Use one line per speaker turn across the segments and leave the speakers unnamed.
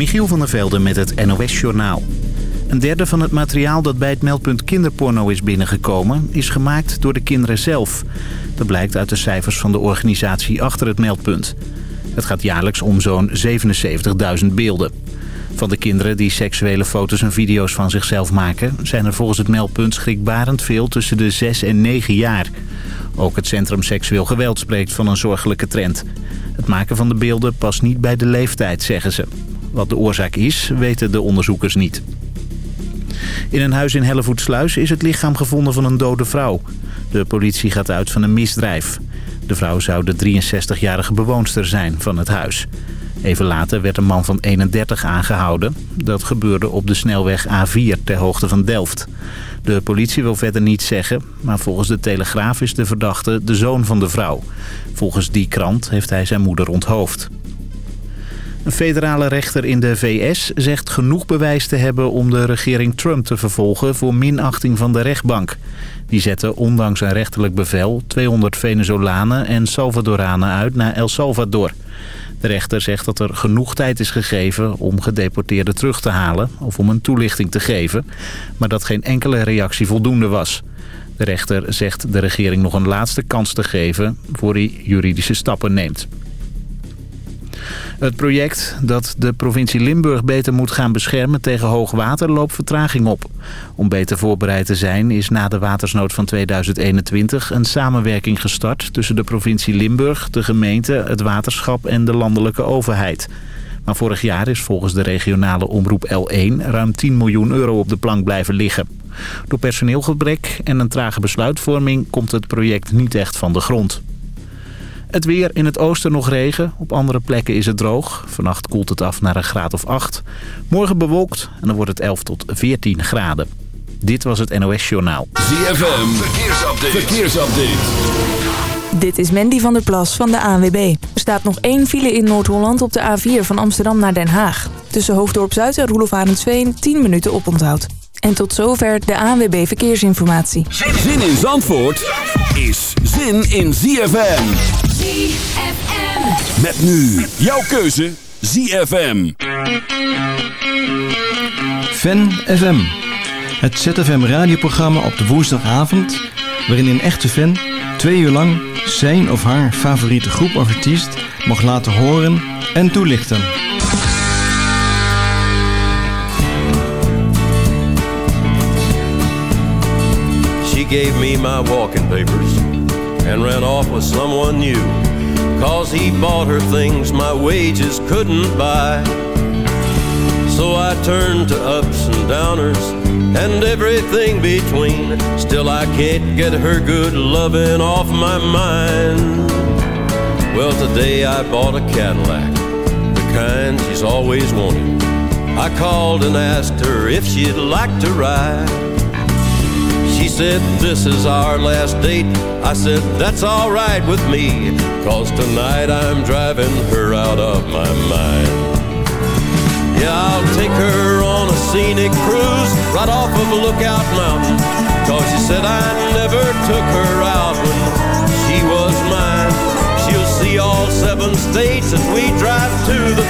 Michiel van der Velde met het NOS-journaal. Een derde van het materiaal dat bij het meldpunt kinderporno is binnengekomen... is gemaakt door de kinderen zelf. Dat blijkt uit de cijfers van de organisatie achter het meldpunt. Het gaat jaarlijks om zo'n 77.000 beelden. Van de kinderen die seksuele foto's en video's van zichzelf maken... zijn er volgens het meldpunt schrikbarend veel tussen de 6 en 9 jaar. Ook het Centrum Seksueel Geweld spreekt van een zorgelijke trend. Het maken van de beelden past niet bij de leeftijd, zeggen ze. Wat de oorzaak is, weten de onderzoekers niet. In een huis in Hellevoetsluis is het lichaam gevonden van een dode vrouw. De politie gaat uit van een misdrijf. De vrouw zou de 63-jarige bewoonster zijn van het huis. Even later werd een man van 31 aangehouden. Dat gebeurde op de snelweg A4 ter hoogte van Delft. De politie wil verder niets zeggen, maar volgens de Telegraaf is de verdachte de zoon van de vrouw. Volgens die krant heeft hij zijn moeder onthoofd. Een federale rechter in de VS zegt genoeg bewijs te hebben om de regering Trump te vervolgen voor minachting van de rechtbank. Die zette ondanks een rechterlijk bevel 200 Venezolanen en Salvadoranen uit naar El Salvador. De rechter zegt dat er genoeg tijd is gegeven om gedeporteerden terug te halen of om een toelichting te geven, maar dat geen enkele reactie voldoende was. De rechter zegt de regering nog een laatste kans te geven voor hij juridische stappen neemt. Het project dat de provincie Limburg beter moet gaan beschermen tegen hoogwater loopt vertraging op. Om beter voorbereid te zijn is na de watersnood van 2021 een samenwerking gestart tussen de provincie Limburg, de gemeente, het waterschap en de landelijke overheid. Maar vorig jaar is volgens de regionale omroep L1 ruim 10 miljoen euro op de plank blijven liggen. Door personeelgebrek en een trage besluitvorming komt het project niet echt van de grond. Het weer in het oosten nog regen. Op andere plekken is het droog. Vannacht koelt het af naar een graad of 8. Morgen bewolkt en dan wordt het 11 tot 14 graden. Dit was het NOS Journaal.
ZFM, verkeersupdate. verkeersupdate.
Dit is Mandy van der Plas van de ANWB. Er staat nog één file in Noord-Holland op de A4 van Amsterdam naar Den Haag. Tussen Hoofddorp Zuid en Roelof Arendsveen 10 minuten oponthoud. En tot zover de ANWB Verkeersinformatie.
Zin in Zandvoort is zin in ZFM.
ZFM.
Met nu jouw keuze ZFM.
Fan FM. Het ZFM radioprogramma op de woensdagavond... waarin een echte fan twee uur lang zijn of haar favoriete groep of artiest... mag laten horen en toelichten.
She gave me my walking papers and ran off with someone new. Cause he bought her things my wages couldn't buy. So I turned to ups and downers and everything between. Still, I can't get her good loving off my mind. Well, today I bought a Cadillac, the kind she's always wanted. I called and asked her if she'd like to ride. Said, This is our last date. I said, That's alright with me, cause tonight I'm driving her out of my mind. Yeah, I'll take her on a scenic cruise right off of Lookout Mountain. Cause she said I never took her out when she was mine. She'll see all seven states as we drive to the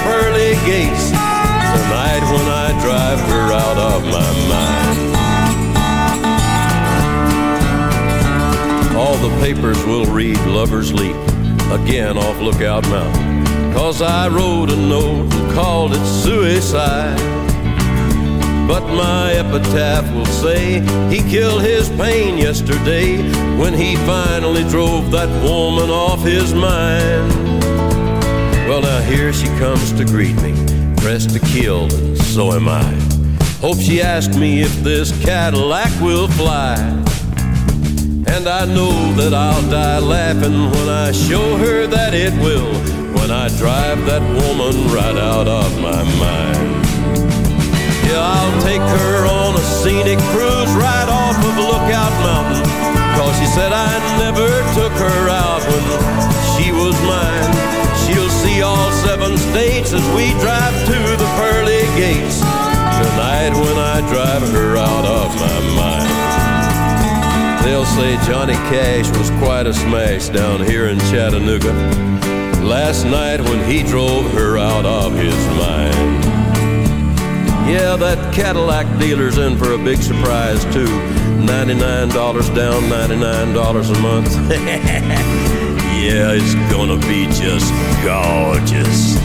read Lover's Leap again off Lookout Mountain. Cause I wrote a note and called it suicide. But my epitaph will say he killed his pain yesterday when he finally drove that woman off his mind. Well, now here she comes to greet me, pressed to kill, and so am I. Hope she asked me if this Cadillac will fly. And I know that I'll die laughing when I show her that it will. When I drive that woman right out of my mind. Yeah, I'll take her on a scenic cruise right off of Lookout Mountain. Cause she said I never took her out when she was mine. She'll see all seven states as we drive to the pearly gates. Tonight when I drive her out of my mind. They'll say Johnny Cash was quite a smash down here in Chattanooga last night when he drove her out of his mind. Yeah, that Cadillac dealer's in for a big surprise, too. $99 down, $99 a month. yeah, it's gonna be just gorgeous.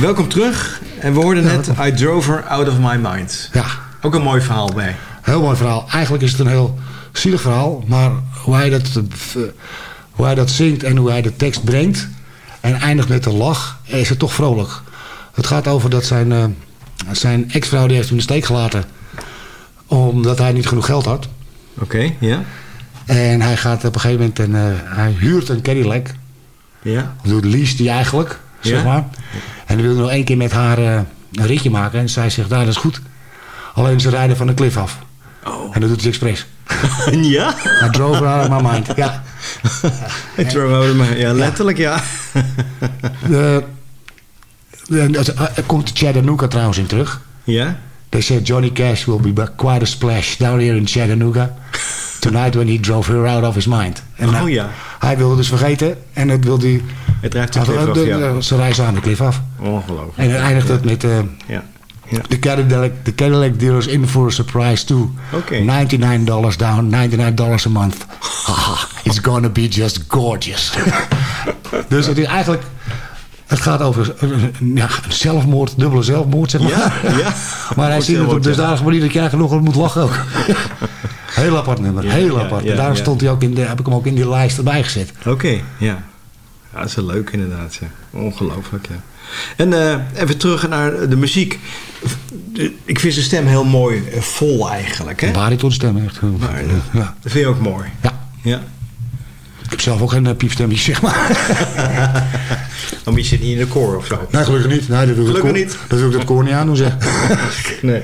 Welkom terug. En we hoorden net I Drove Her Out of My Mind.
Ja,
Ook een mooi verhaal bij.
heel mooi verhaal. Eigenlijk is het een heel zielig verhaal. Maar hoe hij dat, eh, hoe hij dat zingt en hoe hij de tekst brengt... en eindigt met een lach, is het toch vrolijk. Het gaat over dat zijn, eh, zijn ex-vrouw die heeft hem in de steek gelaten... omdat hij niet genoeg geld had.
Oké, ja.
En hij gaat op een gegeven moment... En, eh, hij huurt een Cadillac.
Ja.
Of lease die eigenlijk, zeg maar. En hij wil nog één keer met haar eh, een ritje maken. En zij zegt, nou, dat is goed. Alleen ze rijden van de klif af.
Oh.
En dat doet hij expres.
ja?
I drove her out of my mind. Ja.
I Drove Her Out of My Ja, letterlijk ja.
De, de- er komt Chattanooga trouwens in terug.
ja?
They said Johnny Cash will be back quite a splash down here in Chattanooga. Tonight when he drove her out of his mind. En,
Oh,
eh,
ja.
Hij wilde dus vergeten. En dat wil hij...
Het drijft de
had-
klif af,
de-
ja.
de- Ze reizen aan de klif af.
Ongelooflijk.
En dan eindigt het met... eh,
Ja. ja.
The Cadillac, the Cadillac dealers in for a surprise too.
Oké.
$99 down, $99 a month. Haha, it's gonna be just gorgeous. dus het is eigenlijk... Het gaat over een- ja, een zelfmoord, dubbele zelfmoord, zeg maar.
Ja, ja.
maar hij ziet het op dusdanige manier dat eigenlijk nog moet lachen ook. heel apart nummer,
Ja,
heel apart. en daarom stond hij ook in de, heb ik hem ook in die lijst erbij gezet.
Oké, ja. Ja, dat is wel leuk inderdaad. Ja. Ongelooflijk, ja. En eh, even terug naar de muziek. Ik vind zijn stem heel mooi, eh, vol eigenlijk. Hè?
Een baritonstem echt.
Maar, eh,
ja.
Dat vind je ook mooi.
ja,
Ja.
Ik heb zelf ook geen uh, piepstemmetjes, zeg maar.
Dan je zit niet in de koor of zo.
nee, gelukkig niet. Nee, dat wil ik
Gelukkig niet.
Dat wil ik het koor niet aan doen, zeg.
Nee.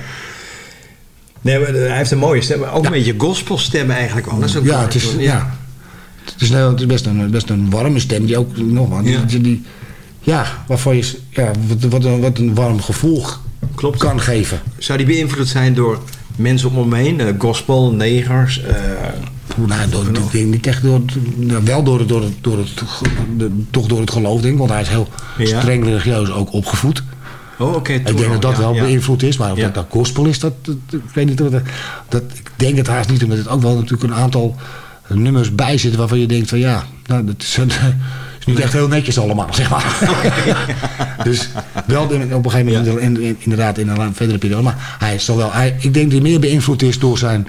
Nee, maar hij heeft een mooie stem. maar Ook een beetje gospelstem eigenlijk. wel. Dat is ook
Ja, het is, ja. Het is, nou, het is best, een, best een warme stem die ook nog wat.
Ja.
Die, die, ja, waarvan je ja, wat, wat, een, wat een warm gevoel
Klopt.
kan geven.
Zou die beïnvloed zijn door mensen om hem heen? Eh, gospel, negers? eh,
Nou, door, ik denk niet echt door, nou, wel door, het- door, het, door het, de- toch door het geloof, denk ik. Want hij is heel
Ja.
streng religieus ook opgevoed.
oh, oké.
Ik
toen
denk dat dat
ja,
wel
ja.
beïnvloed is. Maar of dat, dat gospel is, dat, dat- ik weet niet. Dat, dat, ik denk het haast niet. Omdat het ook wel natuurlijk een aantal nummers bij zitten waarvan je denkt van ja, nou, dat is, is niet echt heel netjes allemaal, zeg maar. dus wel op een gegeven moment in- in- inderdaad in een verdere periode. Maar hij is wel, hij, ik denk dat hij meer beïnvloed is door, zijn,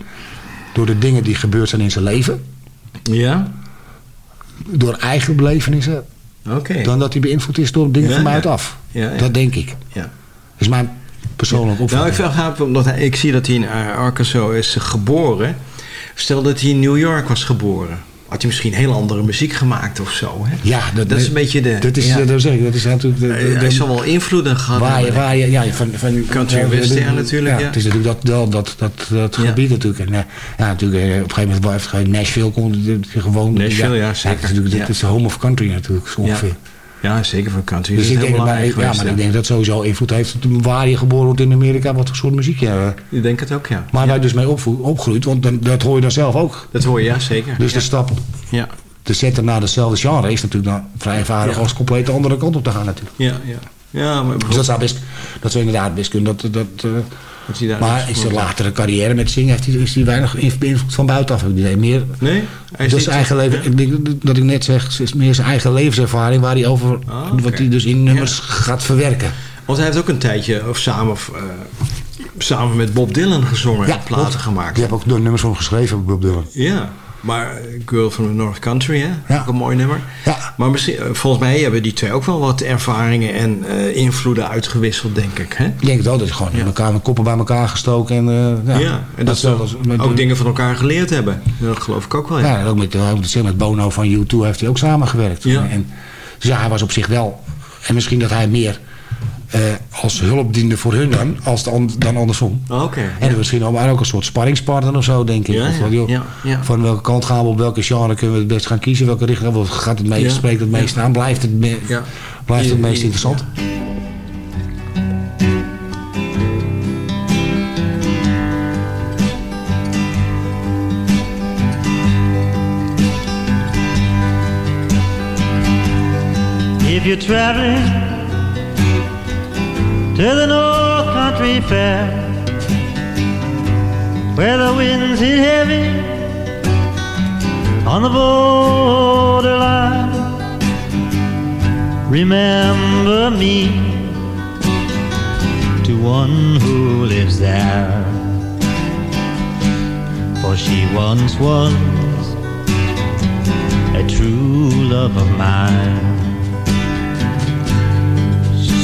door de dingen die gebeurd zijn in zijn leven.
Ja?
Door eigen belevenissen.
Oké.
Dan dat hij beïnvloed is door dingen
Ja,
van
ja.
buitenaf.
Ja, ja.
Dat denk ik.
Ja.
is mijn persoonlijke
Nou, ik vraag omdat hij, ik zie dat hij in Arkansas is geboren. Stel dat hij in New York was geboren. Had hij misschien heel andere muziek gemaakt of zo. Hè?
Ja,
Dat is een beetje de-
Dat is,
ja.
dat zeg ik, dat is natuurlijk... De, de-
Hij- zal wel invloeden gehad
waar je, waar je, ja, van, van
Country western natuurlijk, ja.
Het is natuurlijk dat, dat, dat, dat gebied natuurlijk. En, eh, ja, natuurlijk, eh, op een gegeven moment Nashville komt het gewoon...
Nashville, ja, zeker.
het is, natuurlijk, het is de home of country natuurlijk, zo ongeveer.
Ja, zeker voor country.
Dus ik denk, maar,
belangrijk
ja, maar ik denk dat sowieso invloed heeft waar je geboren wordt in Amerika, wat voor soort muziek je hebt.
Ik denk het ook, ja.
Maar
ja.
je dus mee opgroeit, want dan, dat hoor je dan zelf ook.
Dat hoor je, ja, zeker.
Dus
ja.
de stap
Ja,
te zetten naar dezelfde genre is natuurlijk dan vrij eenvoudig als compleet de andere kant op te gaan natuurlijk.
ja, ja. Ja, maar
Dus dat zou, best, dat zou inderdaad best kunnen. Dat, dat, eh,
daar
maar
voor-
zijn latere carrière met zingen heeft hij, is hij weinig beïnvloed van buitenaf. heb ik het idee. Meer,
Nee? Hij is
dus
niet-
eigen leven, ik denk dat ik net zeg, is meer zijn eigen levenservaring waar hij over,
Ah,
wat hij dus in nummers gaat verwerken.
Want hij heeft ook een tijdje, of samen, of, eh, samen met Bob Dylan gezongen en platen gemaakt.
Die heb ook door nummers van hem geschreven, Bob Dylan.
Ja, maar Girl from the North Country, hè?
Ja.
Ook een mooi nummer.
Ja.
Maar misschien, eh, volgens mij hebben die twee ook wel wat ervaringen en eh, invloeden uitgewisseld, denk ik. Hè?
Ik denk wel dat ze gewoon
Ja.
elkaar met koppen bij elkaar gestoken. En, eh, ja,
Ja, en dat ze ook dingen van elkaar geleerd hebben. Dat geloof ik ook wel. Ja.
Ja, en ook met, ook met, met Bono van U2 heeft hij ook samengewerkt.
Ja.
En, dus ja, hij was op zich wel... En misschien dat hij meer eh, als hulp diende voor hun dan, als dan, dan andersom.
Oh, Oké.
En misschien ook, maar ook een soort sparringspartner of zo, denk ik.
Ja,
Of van,
ja,
joh,
ja, ja.
Van welke kant gaan we op welke genre kunnen we het best gaan kiezen? Welke richting of gaat het meest,
Ja,
spreekt het meest aan? Blijft het, me-
Ja.
blijft het
Ja,
meest
ja,
interessant?
If you're traveling to the North Country Fair, where the winds hit heavy on the borderline, remember me to one who lives there. For she once was a true love of mine.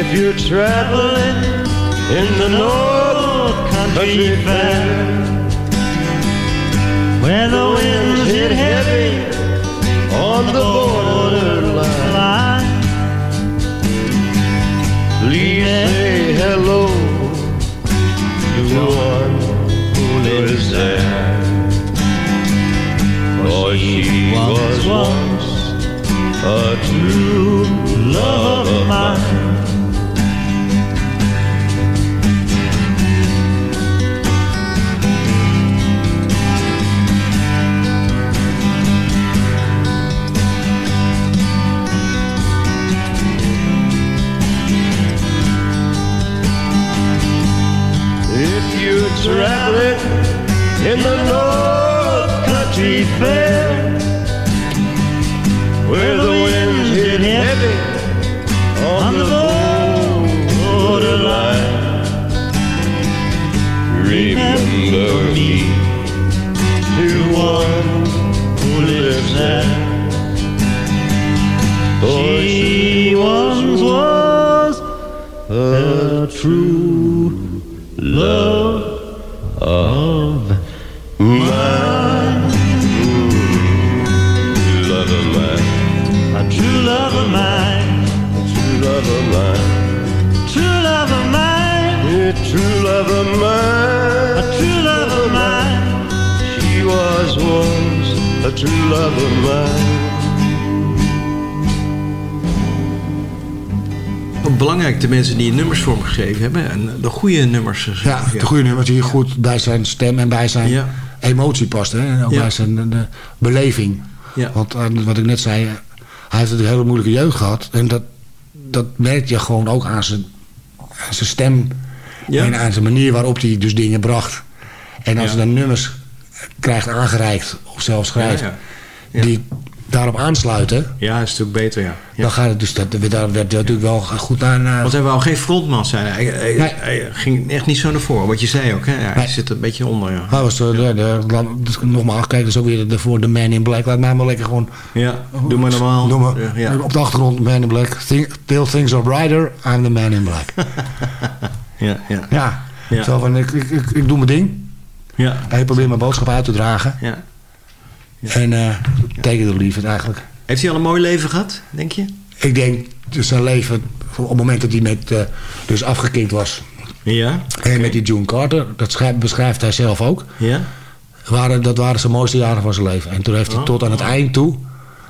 If you're traveling in the North Country Fair,
where the winds hit heavy
on the borderline,
line,
please say hello to one who lives there. For she was once a true love of mine. You're in the North Country Fair, where the winds hit heavy on the borderline, remember me to one who lives there. For she once was a true love
Belangrijk, de mensen die nummers vormgegeven hebben. En de goede nummers. geschreven,
Ja, de goede nummers die goed bij zijn stem en bij zijn
Ja.
emotie past. Hè? En ook
Ja.
bij zijn eh, de beleving.
Ja.
Want eh, wat ik net zei, hij heeft een hele moeilijke jeugd gehad. En dat, dat merk je gewoon ook aan zijn, aan zijn stem.
Ja.
En aan zijn manier waarop hij dus dingen bracht. En als hij dan nummers krijgt aangereikt of zelf schrijft... Die daarop aansluiten...
Ja, is natuurlijk beter, ja. ja.
dan gaat het dus... Dat, daar werd natuurlijk wel goed aan... eh,
Want hij wou geen frontman zijn. Hij, hij,
Nee.
hij ging echt niet zo naar voren. Wat je zei ook, hè? Hij
Nee.
zit een beetje onder, ja.
Hij was de, de, dus nogmaals, kijk, dat is ook weer de, voor de Man in Black. Laat mij maar lekker gewoon...
Ja, doe maar normaal.
Doe maar,
Ja.
Op de achtergrond Man in Black. Think, till things are brighter, I'm the Man in Black.
ja, ja.
ja,
Ja.
Zo van, ik, ik, ik, ik doe mijn ding.
ja.
En ik probeer mijn boodschap uit te dragen.
ja.
En it or leave it eigenlijk.
Heeft hij al een mooi leven gehad, denk je?
Ik denk, dus zijn leven, op het moment dat hij met, eh, dus afgekikt was...
Ja.
En met die June Carter, dat schrijft, beschrijft hij zelf ook...
Ja?
Waren, dat waren zijn mooiste jaren van zijn leven. En toen heeft hij
Oh.
tot aan het eind toe...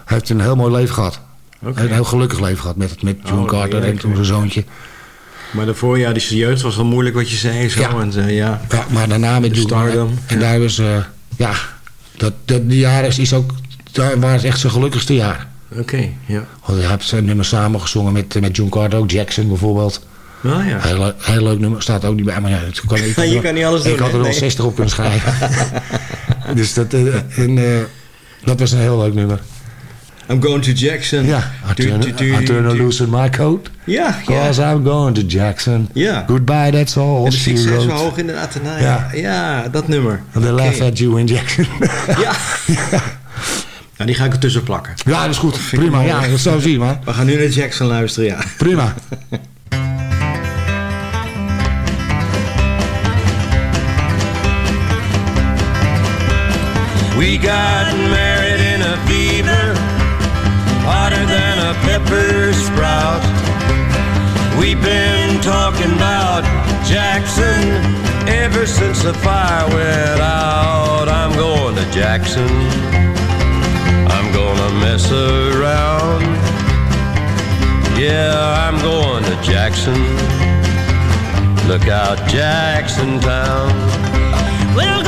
Hij heeft een heel mooi leven gehad.
Oké.
Een heel gelukkig leven gehad met, met John
Oh,
Carter en toen zijn zoontje.
Maar daarvoor, ja, die jeugd was wel moeilijk wat je zei. Zo,
Ja.
En, eh, ja.
Ja, maar daarna met
De
John
Stardom,
En
ja.
daar was, eh, ja, dat, dat, die jaren is, ook, daar waren het echt zijn gelukkigste jaar.
Oké, ja.
Want hij heeft zijn nummer samen gezongen met, eh, met John Carter, ook Jackson bijvoorbeeld.
Oh ja.
Heel, heel leuk nummer, staat ook niet bij. Maar ja, kan, ik,
je kan niet alles doen,
Ik had er wel
Nee.
60 op kunnen schrijven. dus dat, eh, en, eh, dat was een heel leuk nummer.
I'm going to Jackson.
Ja, I turn, I a loose in my coat.
Ja, ja.
Cause I'm going to Jackson.
Ja.
Goodbye, that's all
En de zo hoog inderdaad. daarna,
Ja.
Ja. ja, dat nummer.
And they laugh
Oké.
at you in Jackson.
Ja. Nou, die ga ik ertussen plakken.
ja, dat is goed. Prima, ja, dat zou zien, man.
We gaan nu naar Jackson luisteren, ja.
Prima.
We got married sprout. We've been talking about Jackson ever since the fire went out. I'm going to Jackson. I'm gonna mess around. Yeah, I'm going to Jackson. Look out, Jackson Town.
We'll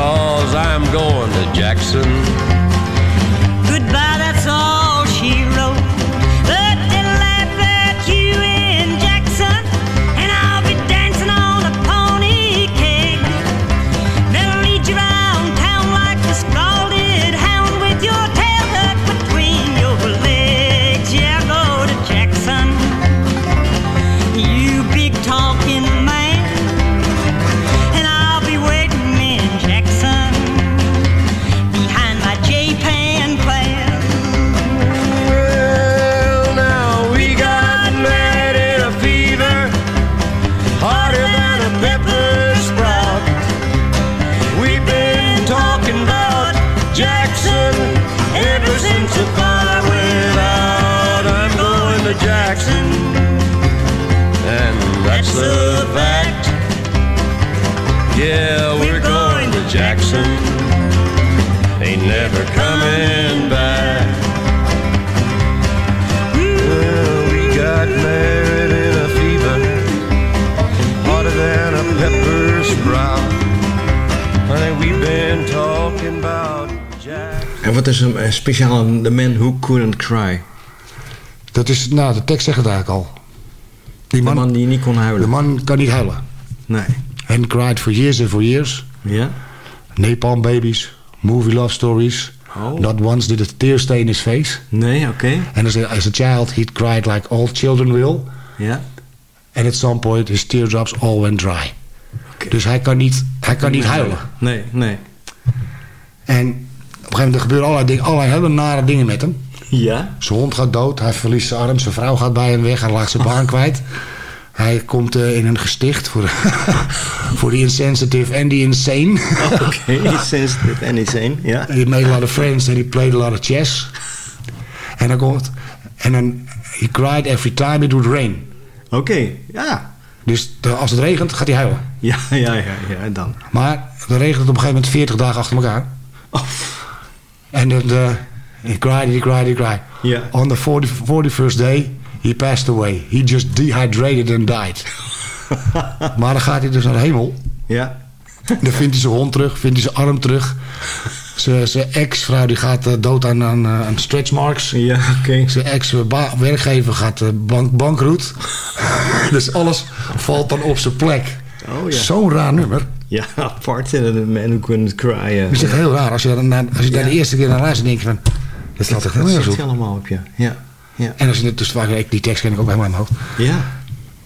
cause I'm going to Jackson.
En wat is een, een speciaal aan The Man Who Couldn't Cry?
Dat is, nou, de tekst zegt het eigenlijk al. Die
De
man,
die niet kon
de
huilen.
man kan niet huilen.
Nee.
And cried for years and for years.
Ja?
Napalm babies, movie love stories.
Oh.
Not once did a tear stain his face.
Nee, oké.
And as a, as a child, he'd cried like all children will.
Ja?
And at some point, his teardrops all went dry. Dus hij kan niet, hij kan niet huilen.
Nee, nee.
En op een gegeven moment er gebeuren allerlei, dingen, allerlei hele nare dingen met hem.
Ja?
Zijn hond gaat dood, hij verliest zijn arm, zijn vrouw gaat bij hem weg, hij laat zijn baan kwijt. Hij komt eh, in een gesticht voor voor de insensitive en the insane.
Oké, sensitive and insane. Ja?
He made a lot of friends and he played a lot of chess. En dan komt... En dan... He cried every time it would rain.
Oké, ja.
Dus de- als het regent, gaat hij huilen.
Ja, ja, ja, ja, en dan.
Maar dan regent het op een gegeven moment 40 dagen achter elkaar. En de, de, he cried, he cried, he cried. On the 40, 41st day, he passed away. He just dehydrated and died. maar dan gaat hij dus naar de hemel.
Ja.
Dan vindt hij zijn hond terug, vindt hij zijn arm terug. Zijn ex-vrouw die gaat eh, dood aan, aan, eh, aan stretch marks.
Ja, oké.
Zijn ex-werkgever gaat eh, bank, bankroet. dus alles valt dan op zijn plek.
Oh ja.
Zo'n raar nummer.
Ja, apart. En Man Who Couldn't Cry. eh.
Het is echt heel raar. Als je, daar, naar- als je daar de eerste keer naar luistert, denk je van... Dat slaat echt
dat
heel op.
helemaal op, ja. Ja. Ja.
En als je het dus vaak ik die tekst ken ik ook helemaal in mijn hoofd.
Ja.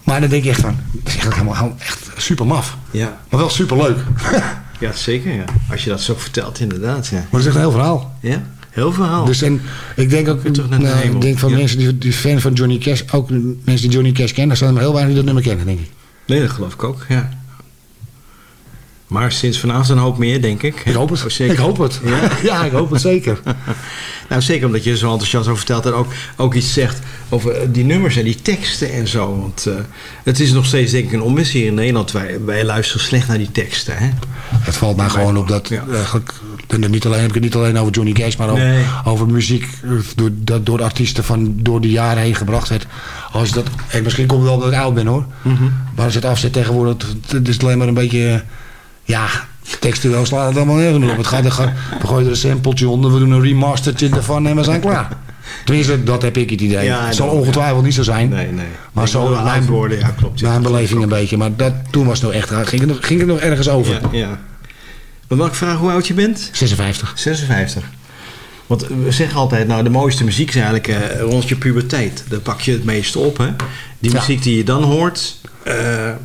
Maar dan denk je echt van, dat is eigenlijk helemaal, echt super maf.
Ja.
Maar wel super leuk.
Ja, zeker, ja. Als je dat zo vertelt, inderdaad, ja.
Maar dat is echt een heel verhaal.
Ja, heel verhaal.
Dus en ik denk ook,
terug naar de
nou, ik denk van
Ja.
mensen die, die fan van Johnny Cash, ook mensen die Johnny Cash kennen, er zijn er heel weinig die dat nummer kennen, denk ik.
Nee, dat geloof ik ook, ja. Maar sinds vanavond een hoop meer, denk ik.
Ik hoop het.
Oh, zeker.
Ik hoop het.
Ja?
Ja, ik hoop het zeker.
Nou, zeker omdat je er zo enthousiast over vertelt en ook, ook iets zegt over eh, die nummers en die teksten en zo. Want eh, het is nog steeds denk ik een onmis hier in Nederland. Wij, wij luisteren slecht naar die teksten, hè?
Het valt mij gewoon op dat,
Ja.
eigenlijk, en niet alleen, heb ik het niet alleen over Johnny Cash, maar ook
Nee.
over muziek eh, door, dat door de artiesten van door de jaren heen gebracht werd. Als dat, en misschien komt het wel omdat ik oud ben hoor,
Mhm.
maar als je het afzet tegenwoordig, het, het is alleen maar een beetje, eh, ja, textueel slaat het allemaal nergens op. Het gaat, er gaat, we gooien er een sampletje onder, we doen een remastertje ervan en we zijn klaar. Tenminste, dat heb ik het idee.
Ja,
het zal ongetwijfeld niet zo zijn.
Nee, nee.
Maar zo mijn,
antwoorden, ja, klopt. ja.
mijn beleving een beetje. Maar dat, toen was het nog echt, ging het, nog- ging het nog ergens over.
Ja, ja. Maar mag ik vragen hoe oud je bent?
56.
56. Want we zeggen altijd, nou de mooiste muziek is eigenlijk eh, rond je puberteit. Daar pak je het meeste op, hè? Die muziek die je dan hoort, eh,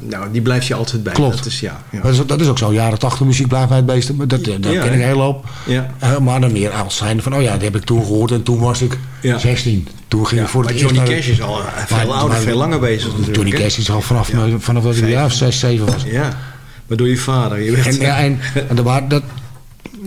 nou, die blijft je altijd bij.
Klopt.
Dat is, ja, ja.
Dat is, dat is ook zo. Jaren 80 muziek blijft mij het beeste. maar Dat, dat
Ja,
ken ik hele hoop.
Ja.
Eh, maar dan meer als zijn van, oh ja, dat heb ik toen gehoord en toen was ik
Ja.
16. Toen ging ik voor
maar
het
Johnny Cash is al eh, veel ouder,
maar-
veel langer bezig natuurlijk.
Johnny? Cash is al vanaf, vanaf dat ik een jaar of 6, 7 was.
Ja, maar door je vader. Je
En, ja, en, er dat,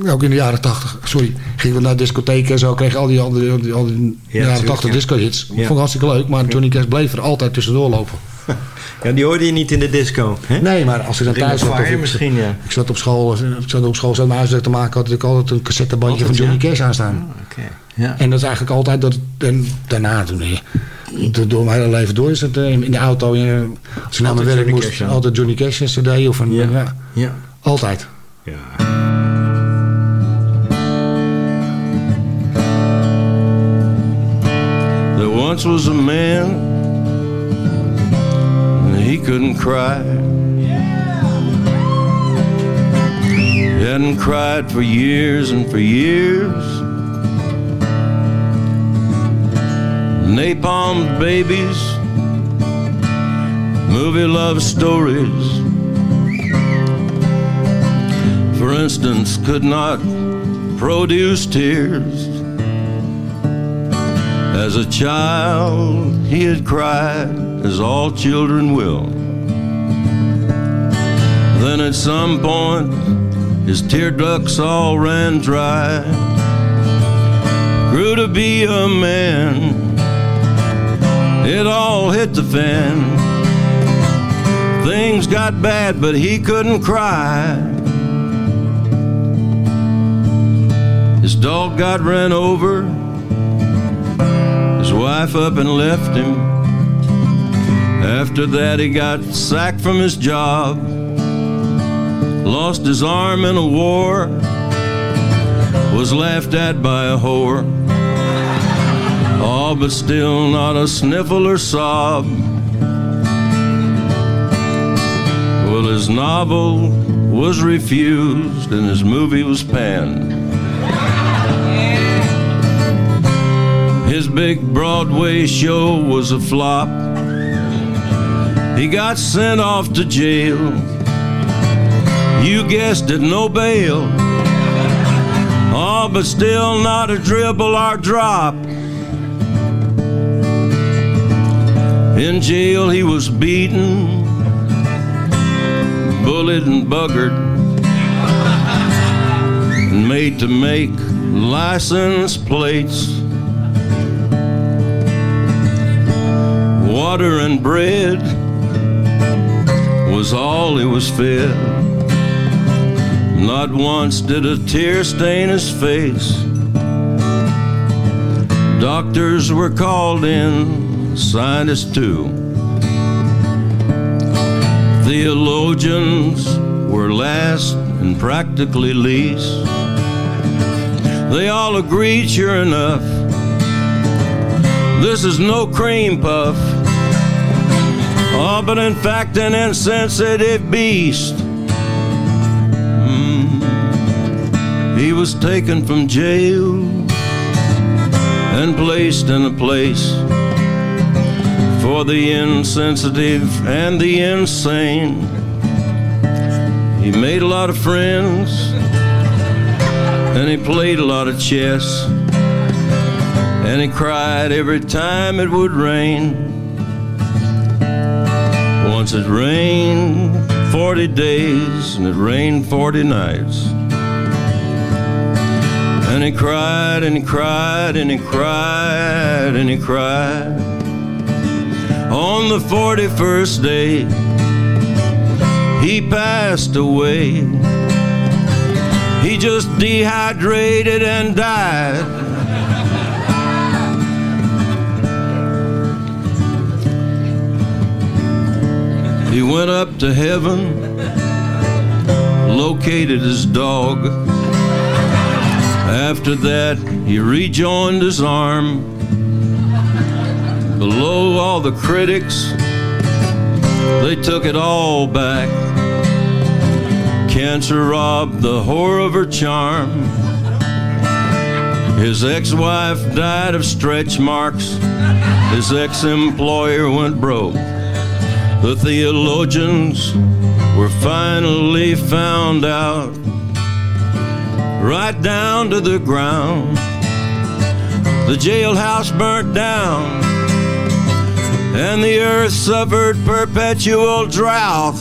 ook in de jaren 80, sorry, gingen we naar discotheken en zo, kreeg al die, al die, al die, al die
Ja,
jaren
tuurlijk,
80
ja.
disco hits.
Ja.
Vond ik hartstikke leuk, maar Johnny Cash bleef er altijd tussendoor lopen.
ja, die hoorde je niet in de disco. Hè?
Nee, maar als ik dan thuis zat, ik,
misschien, ja.
ik zat op school, ik zat op school, zat mijn huiswerk te maken, had ik altijd een cassettebandje van Johnny
ja?
Cash aanstaan.
Oké. Ja.
En dat is eigenlijk altijd dat. En daarna toen. eh, do- Door mijn hele leven door is het eh, in de auto. eh, Als ik naar mijn werk
Johnny
moest,
Cash, ja.
altijd Johnny Cash een CD of een.
Ja.
Ja.
ja.
altijd.
ja.
There once was a man, he couldn't cry. He hadn't cried for years and for years. Napalm babies, movie love stories, for instance, could not produce tears. As a child, he had cried, as all children will. Then at some point, his tear ducts all ran dry. Grew to be a man, it all hit the fan. Things got bad, but he couldn't cry. His dog got ran over his wife up and left him. After that, he got sacked from his job, lost his arm in a war, was laughed at by a whore. Oh, but still not a sniffle or sob. Well, his novel was refused and his movie was panned. His big Broadway show was a flop. He got sent off to jail. You guessed it, no bail. Oh, but still not a dribble or drop. In jail, he was beaten, bullied, and buggered, and made to make license plates. Water and bread was all he was fed. Not once did a tear stain his face. Doctors were called in, scientists too. Theologians were last and practically least. They all agreed, sure enough, this is no cream puff. Oh, but in fact, an insensitive beast. Mm. He was taken from jail and placed in a place for the insensitive and the insane. He made a lot of friends and he played a lot of chess and he cried every time it would rain. Once it rained 40 days and it rained 40 nights. And he cried and he cried and he cried and he cried. On the 41st day, he passed away. He just dehydrated and died. He went up to heaven, located his dog. After that, he rejoined his arm. Below all the critics, they took it all back. Cancer robbed the whore of her charm. His ex-wife died of stretch marks. His ex-employer went broke. The theologians were finally found out, right down to the ground. The jailhouse burnt down, and the earth suffered perpetual drought.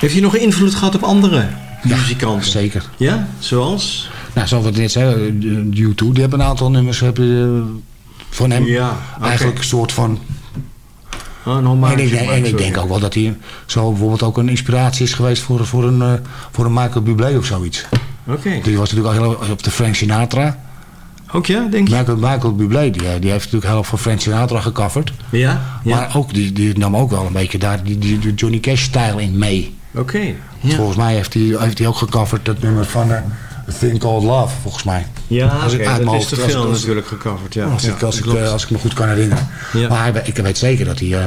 Heeft hij nog invloed gehad op andere muzikanten?
Zeker.
Ja, zoals?
Nou, zoals we net zeiden, de U2, die hebben een aantal nummers hebben, eh, van hem.
Ja.
Eigenlijk een soort van...
Oh, hommage
en ik, en ik denk ook wel dat hij zo bijvoorbeeld ook een inspiratie is geweest voor, voor, een, eh, voor een Michael Bublé of zoiets.
Oké.
Die was natuurlijk al heel op de Frank Sinatra.
Ook ja, denk je?
Michael, Michael Bublé, die, eh, die heeft natuurlijk heel veel Frank Sinatra gecoverd.
Ja? ja.
Maar ook, die, die nam ook wel een beetje daar die, die, die Johnny Cash-stijl in mee.
Oké. Ja.
Volgens mij heeft hij, heeft hij ook gecoverd dat nummer van eh, A Thing Called Love, volgens mij.
Ja,
Als ik
oké,
uit mijn
dat is
als
veel
als-
natuurlijk gecoverd. Ja.
Als,
ja,
ik, als, eh, als ik me goed kan herinneren.
Ja.
Maar hij, ik weet zeker dat hij eh,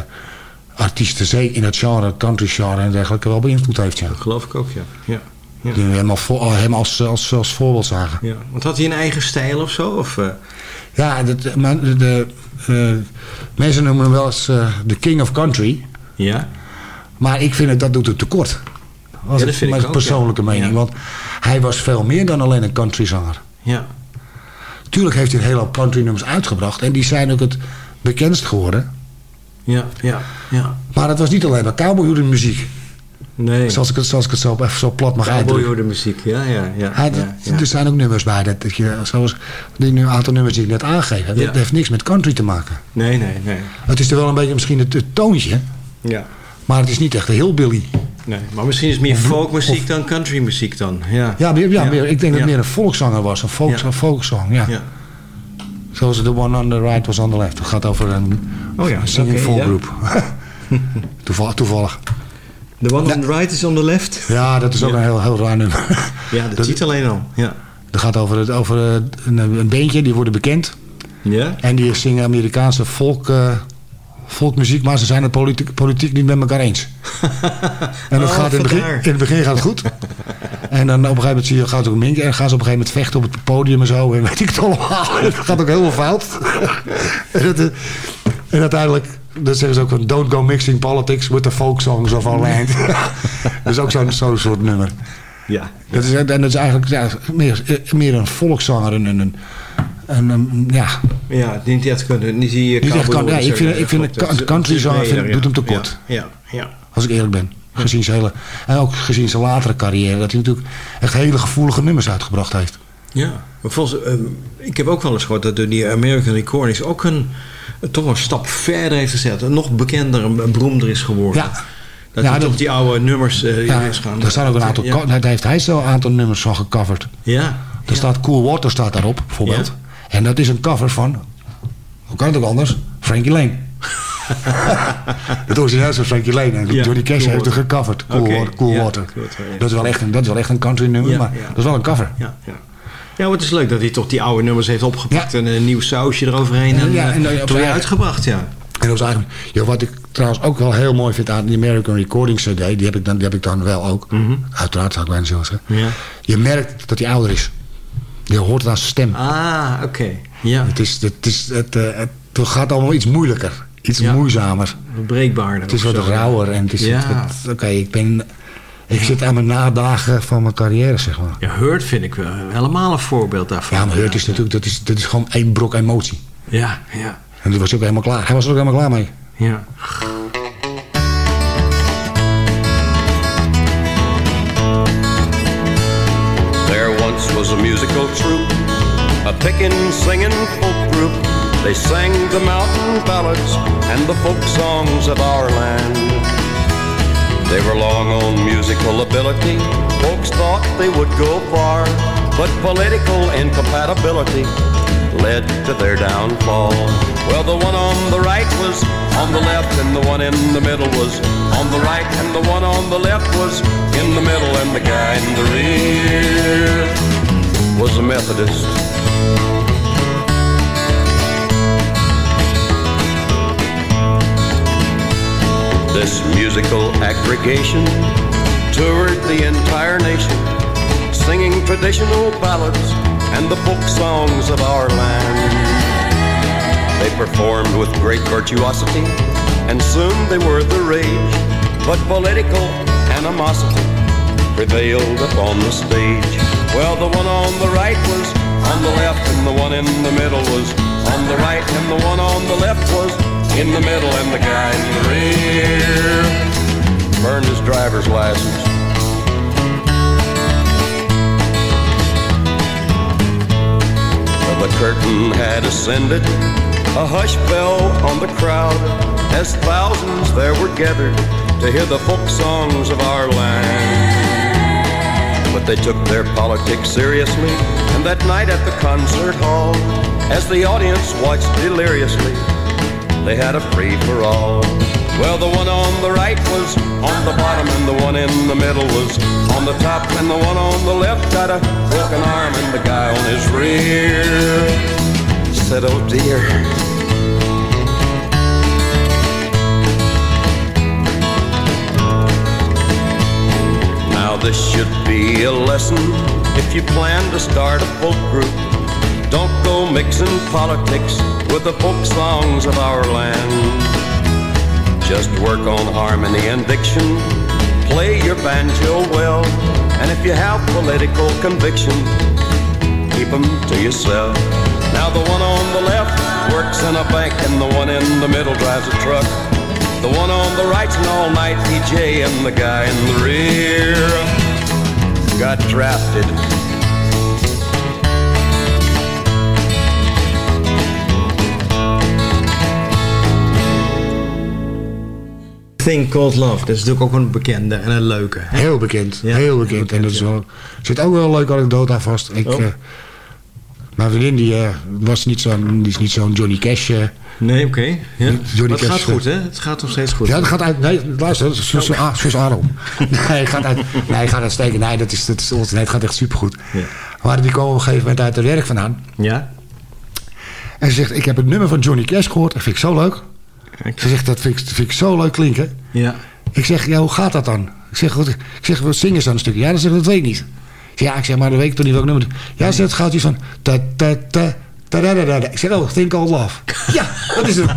artiesten in het genre, country genre en dergelijke wel beïnvloed heeft. Ja.
Dat geloof ik ook, ja. ja. Ja.
Die hem, al voor, hem als, als, als voorbeeld zagen.
ja. Want had hij een eigen stijl of zo? Of, eh,
Ja, dat, maar de, de, eh, mensen noemen hem wel eens de king of country.
ja?
Maar ik vind het, dat doet het tekort. Als
Ja, dat vind ik
mijn
ook,
persoonlijke
ja.
mening. Want hij was veel meer dan alleen een countryzanger.
Ja.
Tuurlijk heeft hij een hele hoop country nummers uitgebracht. En die zijn ook het bekendst geworden.
Ja, ja, ja.
Maar het was niet alleen maar cowboymuziek.
Nee.
Zoals ik het, zoals ik het zo, even zo plat mag uitdrukken.
Cowboy muziek, ja, ja, ja.
Hij-
ja, ja.
Er zijn ook nummers bij. Dat, dat je, zoals die nu, aantal nummers die ik net aangeef. Dat heeft niks met country te maken.
Nee, nee, nee.
Het is er wel een beetje misschien het, het toontje.
Ja.
Maar het is niet echt heel Billy.
Nee, maar misschien is het meer folkmuziek dan countrymuziek dan. Ja,
Ja, meer, ja. Meer, ik denk dat het meer een volkszanger was. Een volks,
Ja.
Zoals The One on the Right was on the Left. Het gaat over een,
Oh ja,
een singing toevallig, toevallig.
The one on the right is on the left.
Ja, dat is ook een heel, heel raar nummer.
Ja, dat,
Dat-
ziet alleen al. Ja.
Het gaat over, het, over een, een beentje, die worden bekend.
Ja?
En die zingen Amerikaanse folk, eh, folkmuziek, maar ze zijn het politiek, politiek niet met elkaar eens. en dat
Oh,
gaat in, het begin, in het begin gaat het goed. en dan op een gegeven moment zie je, gaat het ook minken. En gaan ze op een gegeven moment vechten op het podium en zo. En weet ik het allemaal. Het gaat ook heel veel fout. en, dat, eh, en uiteindelijk, dan zeggen ze ook van... Don't go mixing politics with the folk songs of our land. dat is ook zo'n soort nummer.
Ja.
Dat is, en dat is eigenlijk ja, meer, eh, meer een volkszanger. Een, een, een, een, een- ja,
Ja, niet echt kunnen. Niet die
Niet echt kan- ja, ik vind-
eh,
ik vind een country vind- doet hem tekort.
Ja, ja.
als ik eerlijk ben. Gezien zijn hele, en ook gezien zijn latere carrière. Dat hij natuurlijk echt hele gevoelige nummers uitgebracht heeft.
Ja, maar volgens, ehm, ik heb ook wel eens gehoord dat de- die American Recordings ook een, toch een stap verder heeft gezet. En nog bekender en beroemder is geworden.
Ja.
Dat
Ja,
toch die oude nummers eh,
Ja,
is gaan.
er staan ook een aantal,
Ja,
daar heeft hij zo een aantal nummers van gecoverd.
ja.
Er staat Cool Water staat daarop, bijvoorbeeld. En dat is een cover van, hoe kan het ook anders? Frankie Lane. het origineel van Frankie Lane. En
Ja,
Johnny Cash
Cool
heeft het gecoverd. Cool, Water, cool
ja,
Water. Dat, is wel echt een, dat is wel echt een country nummer,
Ja,
maar dat is wel een cover.
Ja, ja. Ja, maar het is leuk dat hij toch die oude nummers heeft opgepakt en een nieuw sausje eroverheen en,
Ja,
ja,
en zijn-
uitgebracht, ja.
En dat was eigenlijk, ja, wat ik trouwens ook wel heel mooi vind aan die American Recording CD, die heb ik dan, die heb ik dan wel ook. Uiteraard zou ik bijna zo zeggen.
Mhm. Ja.
Je merkt dat hij ouder is. Je hoort het aan zijn stem.
Ah, oké. Ja,
Het, is, het, is, het, eh, het gaat allemaal iets moeilijker. Iets
Ja.
moeizamer.
breekbaarder.
Het is wat rauwer. En het is,
Ja.
het- het- Oké, ik ben... Ik zit aan mijn nadagen van mijn carrière, zeg maar.
Ja, Hurt vind ik wel helemaal een voorbeeld daarvan.
Ja, maar Hurt is natuurlijk... Dat is, dat is gewoon één brok emotie.
Ja, ja,
En die was ook helemaal klaar. Hij was er ook helemaal klaar mee.
ja.
A troupe, a pickin' singing folk group. They sang the mountain ballads and the folk songs of our land. They were long on musical ability. Folks thought they would go far, but political incompatibility led to their downfall. Well, the one on the right was on the left, and the one in the middle was on the right, and the one on the left was in the middle, and the guy in the rear was a Methodist. This musical aggregation toured the entire nation, singing traditional ballads and the folk songs of our land. They performed with great virtuosity, and soon they were the rage. But political animosity prevailed upon the stage. Well, the one on the right was on the left, and the one in the middle was. On the right, and the one on the left was. In the middle, and the guy in the rear. Burned his driver's license. The curtain had ascended, a hush fell on the crowd. As thousands there were gathered to hear the folk songs of our land. But they took their politics seriously, and that night at the concert hall, as the audience watched deliriously, they had a free for all. Well, the one on the right was on the bottom, and the one in the middle was on the top, and the one on the left had a broken arm, and the guy on his rear said, Oh dear. This should be a lesson if you plan to start a folk group. Don't go mixing politics with the folk songs of our land. Just work on harmony and diction. Play your banjo well. And if you have political conviction, keep them to yourself. Now the one on the left works in a bank and the one in the middle drives a truck. The one on the right's an all-night DJ and the guy in the rear got drafted.
Thing Called Love, dat is natuurlijk ook een bekende en een leuke. hè?
Heel bekend.
Ja,
heel
heel
bekend.
bekend,
en dat is
ja.
wel, er zit ook wel een leuke anekdote aan vast. Ik,
Oh.
eh, mijn vriendin die, eh, was niet zo'n die is niet zo'n Johnny Cash. eh,
Nee, oké. Ja.
Johnny
Maar het
Cash,
gaat
eh,
goed, hè? Het gaat nog steeds goed.
Ja, dat gaat uit. Nee, luister, zus, ah, zus Aron. Nee, het gaat uit. Nee, het gaat uitstekend. Nee, dat is, dat is ons. Nee, het gaat echt supergoed.
Ja.
Maar die komen op een gegeven moment uit het werk vandaan.
Ja?
En ze zegt: Ik heb het nummer van Johnny Cash gehoord. Dat vind ik zo leuk. Ze zegt: Dat vind ik, vind ik zo leuk klinken.
Ja.
Ik zeg: Ja, hoe gaat dat dan? Ik zeg: Wat, ik zeg wat zingen ze dan een stukje? Ja, dan zegt dat weet ik niet. Ja, ik zeg maar, dan weet ik toch niet welk nummer. het- Ja, ze Het gaat iets van. Ta, ta, ta, ta, da, da, da, da. Ik zeg: Oh, Think All Love. Ja, dat is hem.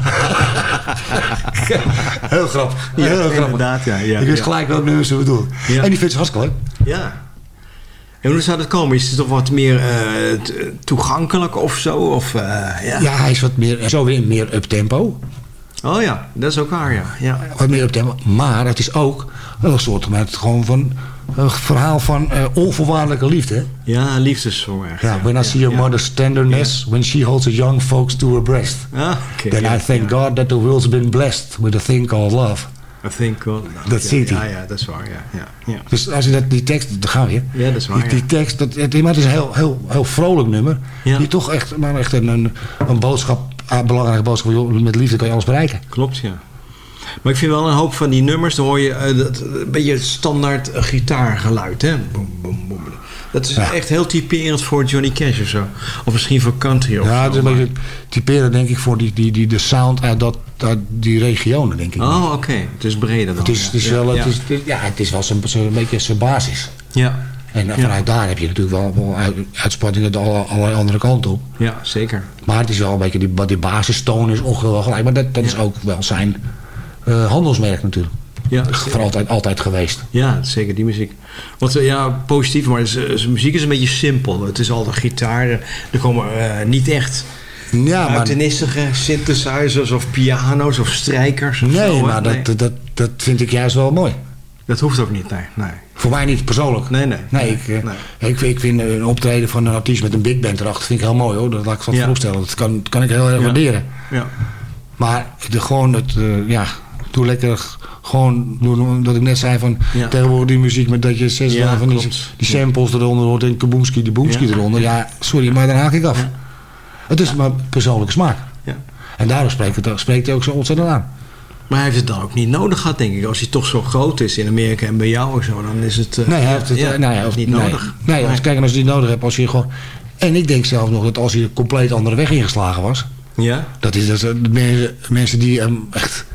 Heel grappig.
Ja,
heel grappig.
inderdaad, ja, ja,
ik wist gelijk welk nummer ze bedoelt.
Ja.
En die vindt ze hartstikke leuk.
Ja. En hoe zou dat komen? Is het toch wat meer t- toegankelijk of zo? Of, eh, ja.
Ja, hij is wat meer, zo weer meer up-tempo.
Oh ja, dat is ook waar, ja. ja.
Wat meer up-tempo. Maar het is ook een soort met gewoon van een verhaal van eh, onvoorwaardelijke liefde.
Ja, liefdesverwerk.
Ja, when I see your mother's tenderness, when she holds a young folks to her breast.
Ah, oké,
Then I thank. God that the world's been blessed with a thing called love.
I think God.
Dat
ja,
zingt
ja,
hij.
Ja, dat is waar, ja. ja, ja.
Dus als je dat, die tekst, daar gaan we weer.
Ja, dat is waar,
Die, tekst, dat, het, maar het is een heel, heel, heel vrolijk nummer.
Ja.
Die toch echt, maar echt een, een, een boodschap, een belangrijke boodschap. joh, Met liefde kan je alles bereiken.
Klopt, ja. Maar ik vind wel een hoop van die nummers, dan hoor je eh, dat, een beetje het standaard eh, gitaargeluid, hè? Boem, boem, boem. Dat is
Ja.
echt heel typerend voor Johnny Cash of zo. Of misschien voor country of
Ja,
zo.
dat is een
maar-
beetje typeren denk ik voor die, die, die, de sound uit, dat, uit die regionen denk ik.
Oh, oké. Het is breder dan.
het, is,
ja.
het, is
Ja,
wel,
ja.
het, is, ja, het is wel zo'n zo'n beetje zijn basis.
Ja,
En eh, vanuit daar heb je natuurlijk wel, wel uit, uitspattingen de alle, andere kanten op.
ja, zeker.
Maar het is wel een beetje, die, die basistoon is ongeveer gelijk. Maar dat, dat is ook wel zijn eh, handelsmerk natuurlijk.
Ja,
Voor altijd, altijd geweest.
Ja, zeker die muziek. Want eh, ja, positief, maar z- zijn muziek is een beetje simpel. Het is altijd gitaren. Er komen eh, niet echt
Ja, maar,
synthesizers of piano's of strijkers. Of
nee,
zo,
maar dat,
Nee.
dat, dat, dat vind ik juist wel mooi.
dat hoeft ook niet, nee. nee.
Voor mij niet persoonlijk.
Nee, nee.
Nee, ik, eh,
Nee.
Ik, ik vind een optreden van een artiest met een big band erachter vind ik heel mooi hoor. Dat laat ik van
Ja.
voorstellen. Dat kan, dat kan ik heel erg
Ja.
waarderen.
Ja.
Maar de, gewoon het, eh, ja, doe lekker gewoon, doe- dat ik net zei van
Ja.
tegenwoordig die muziek met dat je zes
Ja,
van die, samples eronder hoort en kaboomski, die boomski eronder. Ja, sorry, maar dan haak ik af. Het is mijn persoonlijke smaak.
Ja.
En daarom spreekt het, spreekt hij ook zo ontzettend aan.
Maar hij heeft het dan ook niet nodig gehad, denk ik. Als hij toch zo groot is in Amerika en bij jou en zo, dan is het... eh,
Nee, hij heeft het
ja,
als,
niet
nee.
nodig.
Nee, als, kijk, als je het niet nodig hebt, als je gewoon... En ik denk zelf nog dat als hij een compleet andere weg ingeslagen was...
Ja?
Dat is dat, de mensen, mensen die hem echt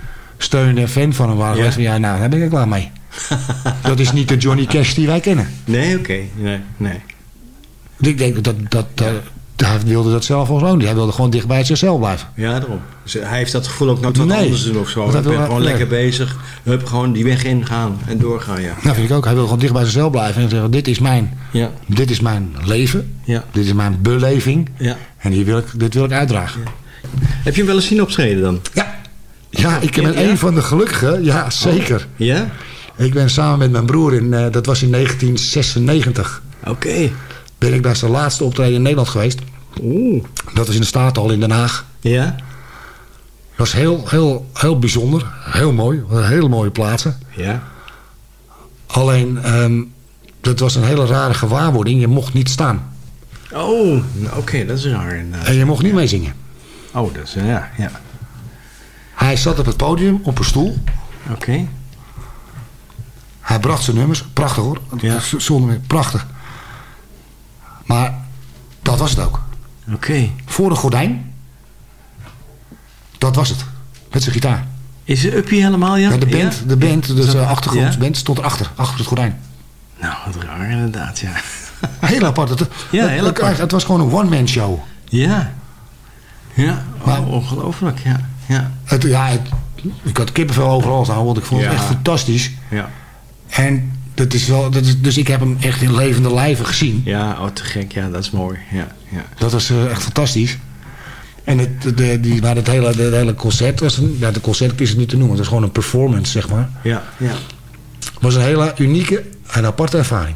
steunen en fan van hem waren.
Ja.
Van, ja, nou, daar ben ik klaar mee. dat is niet de Johnny Cash die wij kennen.
Nee, oké. Nee, nee.
Ik denk dat, dat, dat, hij wilde dat zelf ook niet. Hij wilde gewoon dicht bij zichzelf blijven.
Ja, daarom. Dus hij heeft dat gevoel ook nooit wat
Nee.
anders doen of zo. Hij bent
wil-
gewoon
nee.
lekker bezig. Hup, gewoon die weg ingaan en doorgaan, ja.
Nou, vind ik ook. Hij wil gewoon dicht bij zichzelf blijven. En zeggen, dit is mijn,
Ja,
dit is mijn leven.
ja,
Dit is mijn beleving.
ja.
En die wil ik, dit wil ik uitdragen.
Heb je hem wel eens zien optreden dan?
Ja. Ja, ik ben
Ja?
een van de gelukkigen. Ja, zeker.
Ja?
Ik ben samen met mijn broer, in, eh, dat was in 1996...
Oké.
ben ik bij zijn laatste optreden in Nederland geweest.
Oeh.
Dat was in de Staathal in Den Haag.
Ja?
Dat was heel, heel, heel bijzonder. Heel mooi. Hele mooie plaatsen.
Ja.
Alleen, ehm, dat was een hele rare gewaarwording. Je mocht niet staan.
Oh, nou, oké, dat is raar inderdaad.
En je mocht niet meezingen.
Oh, dat is, ja, ja.
Hij zat op het podium, op een stoel.
Oké.
Hij bracht zijn nummers. Prachtig hoor.
Ja.
Zonder meer. Prachtig. Maar dat was het ook.
Oké.
Voor een gordijn. Dat was het. Met zijn gitaar.
Is het Uppie helemaal, ja?
Ja, de band,
Ja?
de band dus de
Ja?
achtergrondsband, stond erachter. Achter het gordijn.
Nou, wat raar inderdaad, ja.
Heel apart. Het,
Ja, heel
het-
apart.
Het was gewoon een one-man show.
Ja. Ja,
Maar-
ongelooflijk, ja. Ja.
Het, ja, het- ik had kippenvel overal staan, want ik vond het echt fantastisch.
Ja.
En dat is wel, dat is, dus ik heb hem echt in levende lijven gezien.
Ja, oh, te gek, ja, dat is mooi. Ja, ja.
Dat was eh, echt fantastisch. En het, de, die, maar het hele, het hele concert was een, ja, de concert is het niet te noemen. Het was gewoon een performance, zeg maar.
Ja, ja.
Het was een hele unieke en aparte ervaring.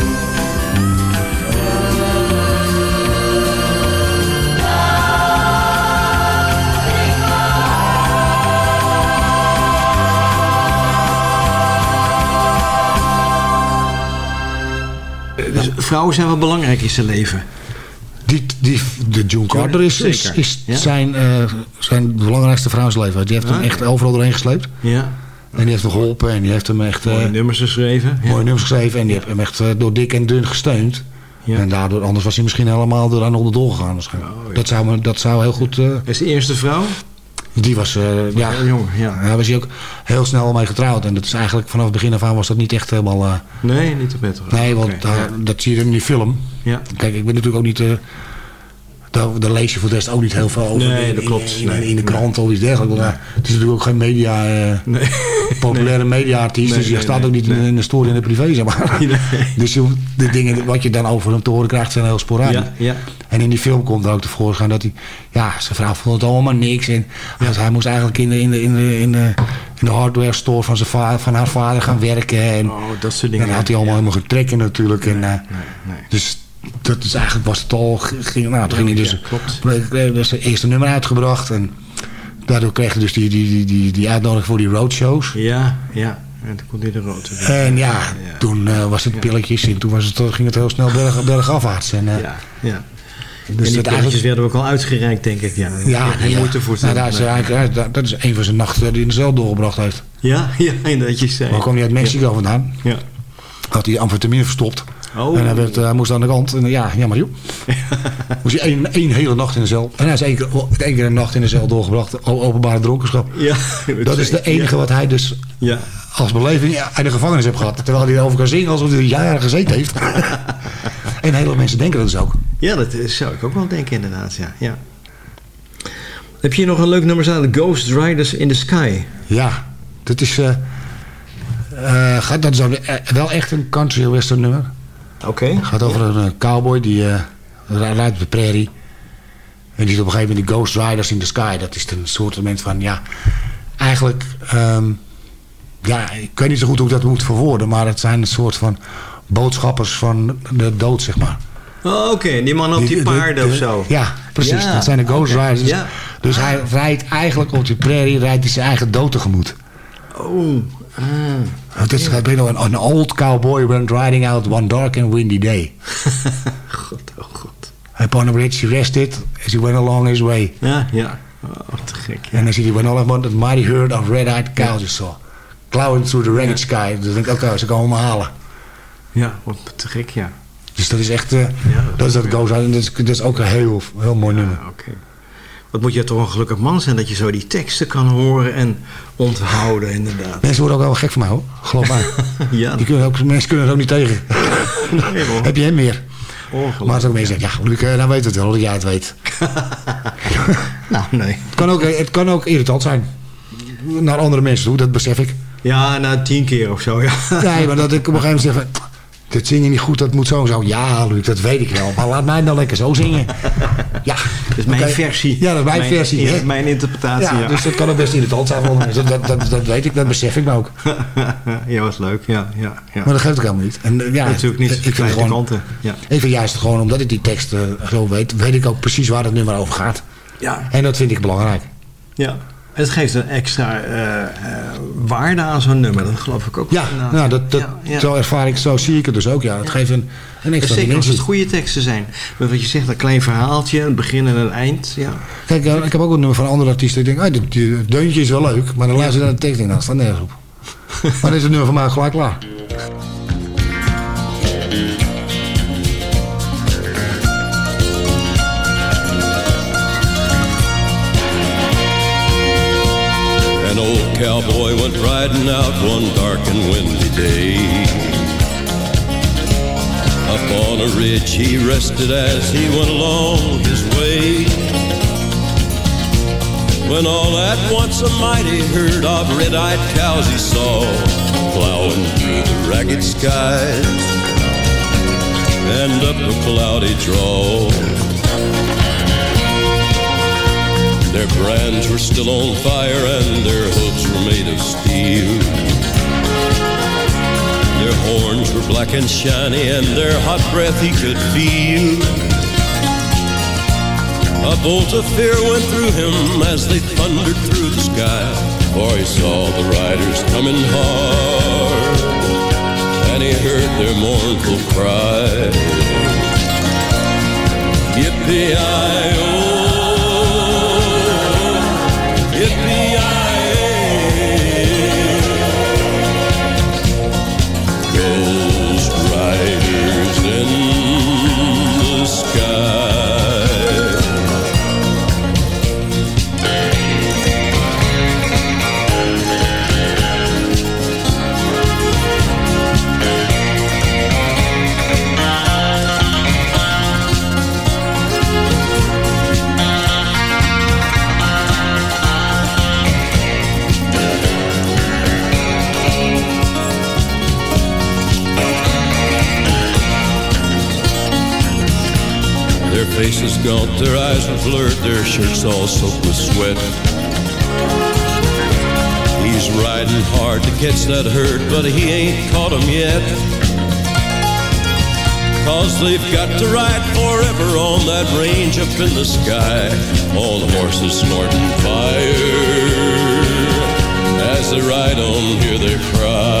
Vrouwen zijn wel belangrijk in zijn leven.
Die, die, de June Carter is, is, is
Ja.
zijn, eh, zijn belangrijkste vrouwensleven. Die heeft hem
Ah.
echt overal doorheen gesleept.
Ja.
En die heeft hem geholpen en die heeft hem echt eh,
Mooie nummers geschreven. Ja.
mooie nummers geschreven. En die heeft hem echt eh, door dik en dun gesteund.
Ja.
En daardoor, anders was hij misschien helemaal eraan onderdoor gegaan. waarschijnlijk.
Oh, ja.
dat, zou, me- dat zou heel goed... eh,
Is de eerste vrouw?
Die was, eh, ja,
heel jong, ja.
Daar was hij ook heel snel mee getrouwd. En dat is eigenlijk vanaf het begin af aan was dat niet echt helemaal... eh,
Nee, niet op bed.
nee, want
ja.
dat zie je in die film.
Ja.
Kijk, ik ben natuurlijk ook niet... daar, daar lees je voor de rest ook niet heel veel over.
Nee, dat klopt.
In, in, de krant of iets dergelijks. Ja, het is natuurlijk ook geen media... eh,
Nee.
populaire mediaartiest.
Nee,
dus je staat ook niet in- de story in de privé, zeg maar. Dus je, de dingen wat je dan over hem te horen krijgt zijn heel sporadisch.
Ja, ja.
En in die film komt er ook tevoorschijn dat hij... Ja, zijn vrouw vond het allemaal niks. En hij- hij moest eigenlijk in de, in de, in de, in de, in de hardware store van, zijn vader, van haar vader gaan werken. En,
Oh, dat soort
en
dingen.
dan had hij allemaal helemaal geen trekken natuurlijk. En,
Nee, nee.
Dus dat is eigenlijk was het al... Ging, nou, toen ging hij dus...
Ja,
het eerste nummer uitgebracht. En daardoor kreeg hij dus die, die, die, die, die uitnodiging voor die roadshows.
Ja, ja. En toen kon hij de rood.
En ja, toen eh, was het pilletjes en toen was het, ging het heel snel berg, bergafwaarts. En, eh,
Ja, ja.
dus
en die
dat
pilletjes werden ook al uitgereikt, denk ik. Ja,
ja,
geen
ja.
moeite voor
nou, daar is, dat, dat is een van zijn nachten die hij cel doorgebracht heeft.
Ja, ja, inderdaad, je zei.
Maar kwam hij uit Mexico vandaan,
Ja.
had hij amfetamine verstopt.
Oh.
En hij, werd, eh, hij moest aan de kant. En ja, jammer joh. moest hij één, één hele nacht in de cel. En hij is één keer, één keer een nacht in de cel doorgebracht. Openbare dronkenschap.
Ja,
Dat is de enige wat hij dus
Ja.
als beleving in de gevangenis heeft gehad. Terwijl hij erover kan zingen alsof hij er jaren gezeten heeft. en heel veel mensen denken dat dus ook.
ja, dat eh, zou ik ook wel denken, inderdaad. Ja. Ja. Heb je nog een leuk nummer staan? Ghost Riders in the Sky.
Ja, dat is, eh, eh, gaat, dat is eh, wel echt een country western nummer.
Oké.
Het gaat over een eh, cowboy die eh, ri- rijdt op de prairie. En die is op een gegeven moment de Ghost Riders in the Sky. Dat is een soort van, ja, eigenlijk, ehm, ja, ik weet niet zo goed hoe ik dat moet verwoorden. Maar het zijn een soort van boodschappers van de dood, zeg maar.
Oh, Oké, die man op die
de-
paarden
de-
of zo.
Ja, precies.
Ja,
dat zijn de Ghost Riders.
ja.
Dus hij rijdt eigenlijk op die prairie, rijdt hij zijn eigen dood tegemoet.
Oh, ah.
Het is een, an old cowboy went riding out one dark and windy day.
god, oh god.
Upon a bridge he rested as he went along his way.
Ja, ja. Oh, te gek. Ja.
En dan ziet hij when all that mighty herd of red-eyed cows you saw. Plowing through the ragged sky. Dus denk ik, oké, ze komen me halen.
Ja, wat te gek, ja.
Dus dat is echt, eh, dat is dat goes out. En dat is, dat is ook een heel, heel mooi nummer.
Ja, Oké. Wat moet je toch een gelukkig man zijn dat je zo die teksten kan horen en onthouden, inderdaad.
Mensen worden ook wel gek van mij hoor, geloof mij.
Ja,
Die kunnen ook, mensen kunnen er ook niet tegen.
nee, hoor.
Heb je hem meer? Maar als ook mensen zeggen, ja, Luc, eh, nou weet het wel dat jij het weet.
Nou, nee.
Het kan ook, het kan ook irritant zijn. Naar andere mensen toe, dat besef ik.
Ja, na tien keer of zo, ja.
Nee, maar dat ik op een gegeven moment zeg Dit zing je niet goed, dat moet zo en zo. Ja, Luc, dat weet ik wel. Maar laat mij dan lekker zo zingen. Ja.
Dat is mijn versie.
Ja, dat is mijn, versie. hè?
Mijn interpretatie,
ja,
ja.
dus dat kan ook best irritant zijn. Dat, dat, dat, dat weet ik, dat besef ik me ook.
ja, was leuk, ja. ja, ja.
Maar dat geeft ook helemaal niet. En, eh, ja,
Natuurlijk niet.
Ik vind gewoon.
Ja.
ik vind juist gewoon omdat ik die tekst eh, zo weet... weet ik ook precies waar het nummer over gaat.
Ja.
En dat vind ik belangrijk.
ja. Het geeft een extra eh, eh, waarde aan zo'n nummer. Dat geloof ik ook.
Ja, nou, dat, dat,
Ja, ja.
zo ervaar ik, zo zie ik het dus ook. Ja. Het geeft een, een extra
Zeker als het goede teksten zijn. Met wat je zegt, een klein verhaaltje, een begin en een eind. Ja.
Kijk, eh, ik heb ook een nummer van andere artiest. Ik denk, ah, dit dit deuntje is wel leuk. Maar dan luister je naar de tekst en dan staat nergens op. maar dan is het nummer van mij gelijk klaar.
Cowboy went riding out one dark and windy day. Up on a ridge he rested as he went along his way. When all at once a mighty herd of red-eyed cows he saw plowing through the ragged skies and up a cloudy draw. Their brands were still on fire and their hooves were made of steel. Their horns were black and shiny and their hot breath he could feel. A bolt of fear went through him as they thundered through the sky, for he saw the riders coming hard, and he heard their mournful cry. Yippee-i-oh, gaunt, their eyes were blurred, their shirts all soaked with sweat. He's riding hard to catch that herd, but he ain't caught 'em yet. Cause they've got to ride forever on that range up in the sky. All the horses snorting fire. As they ride on, hear their cry.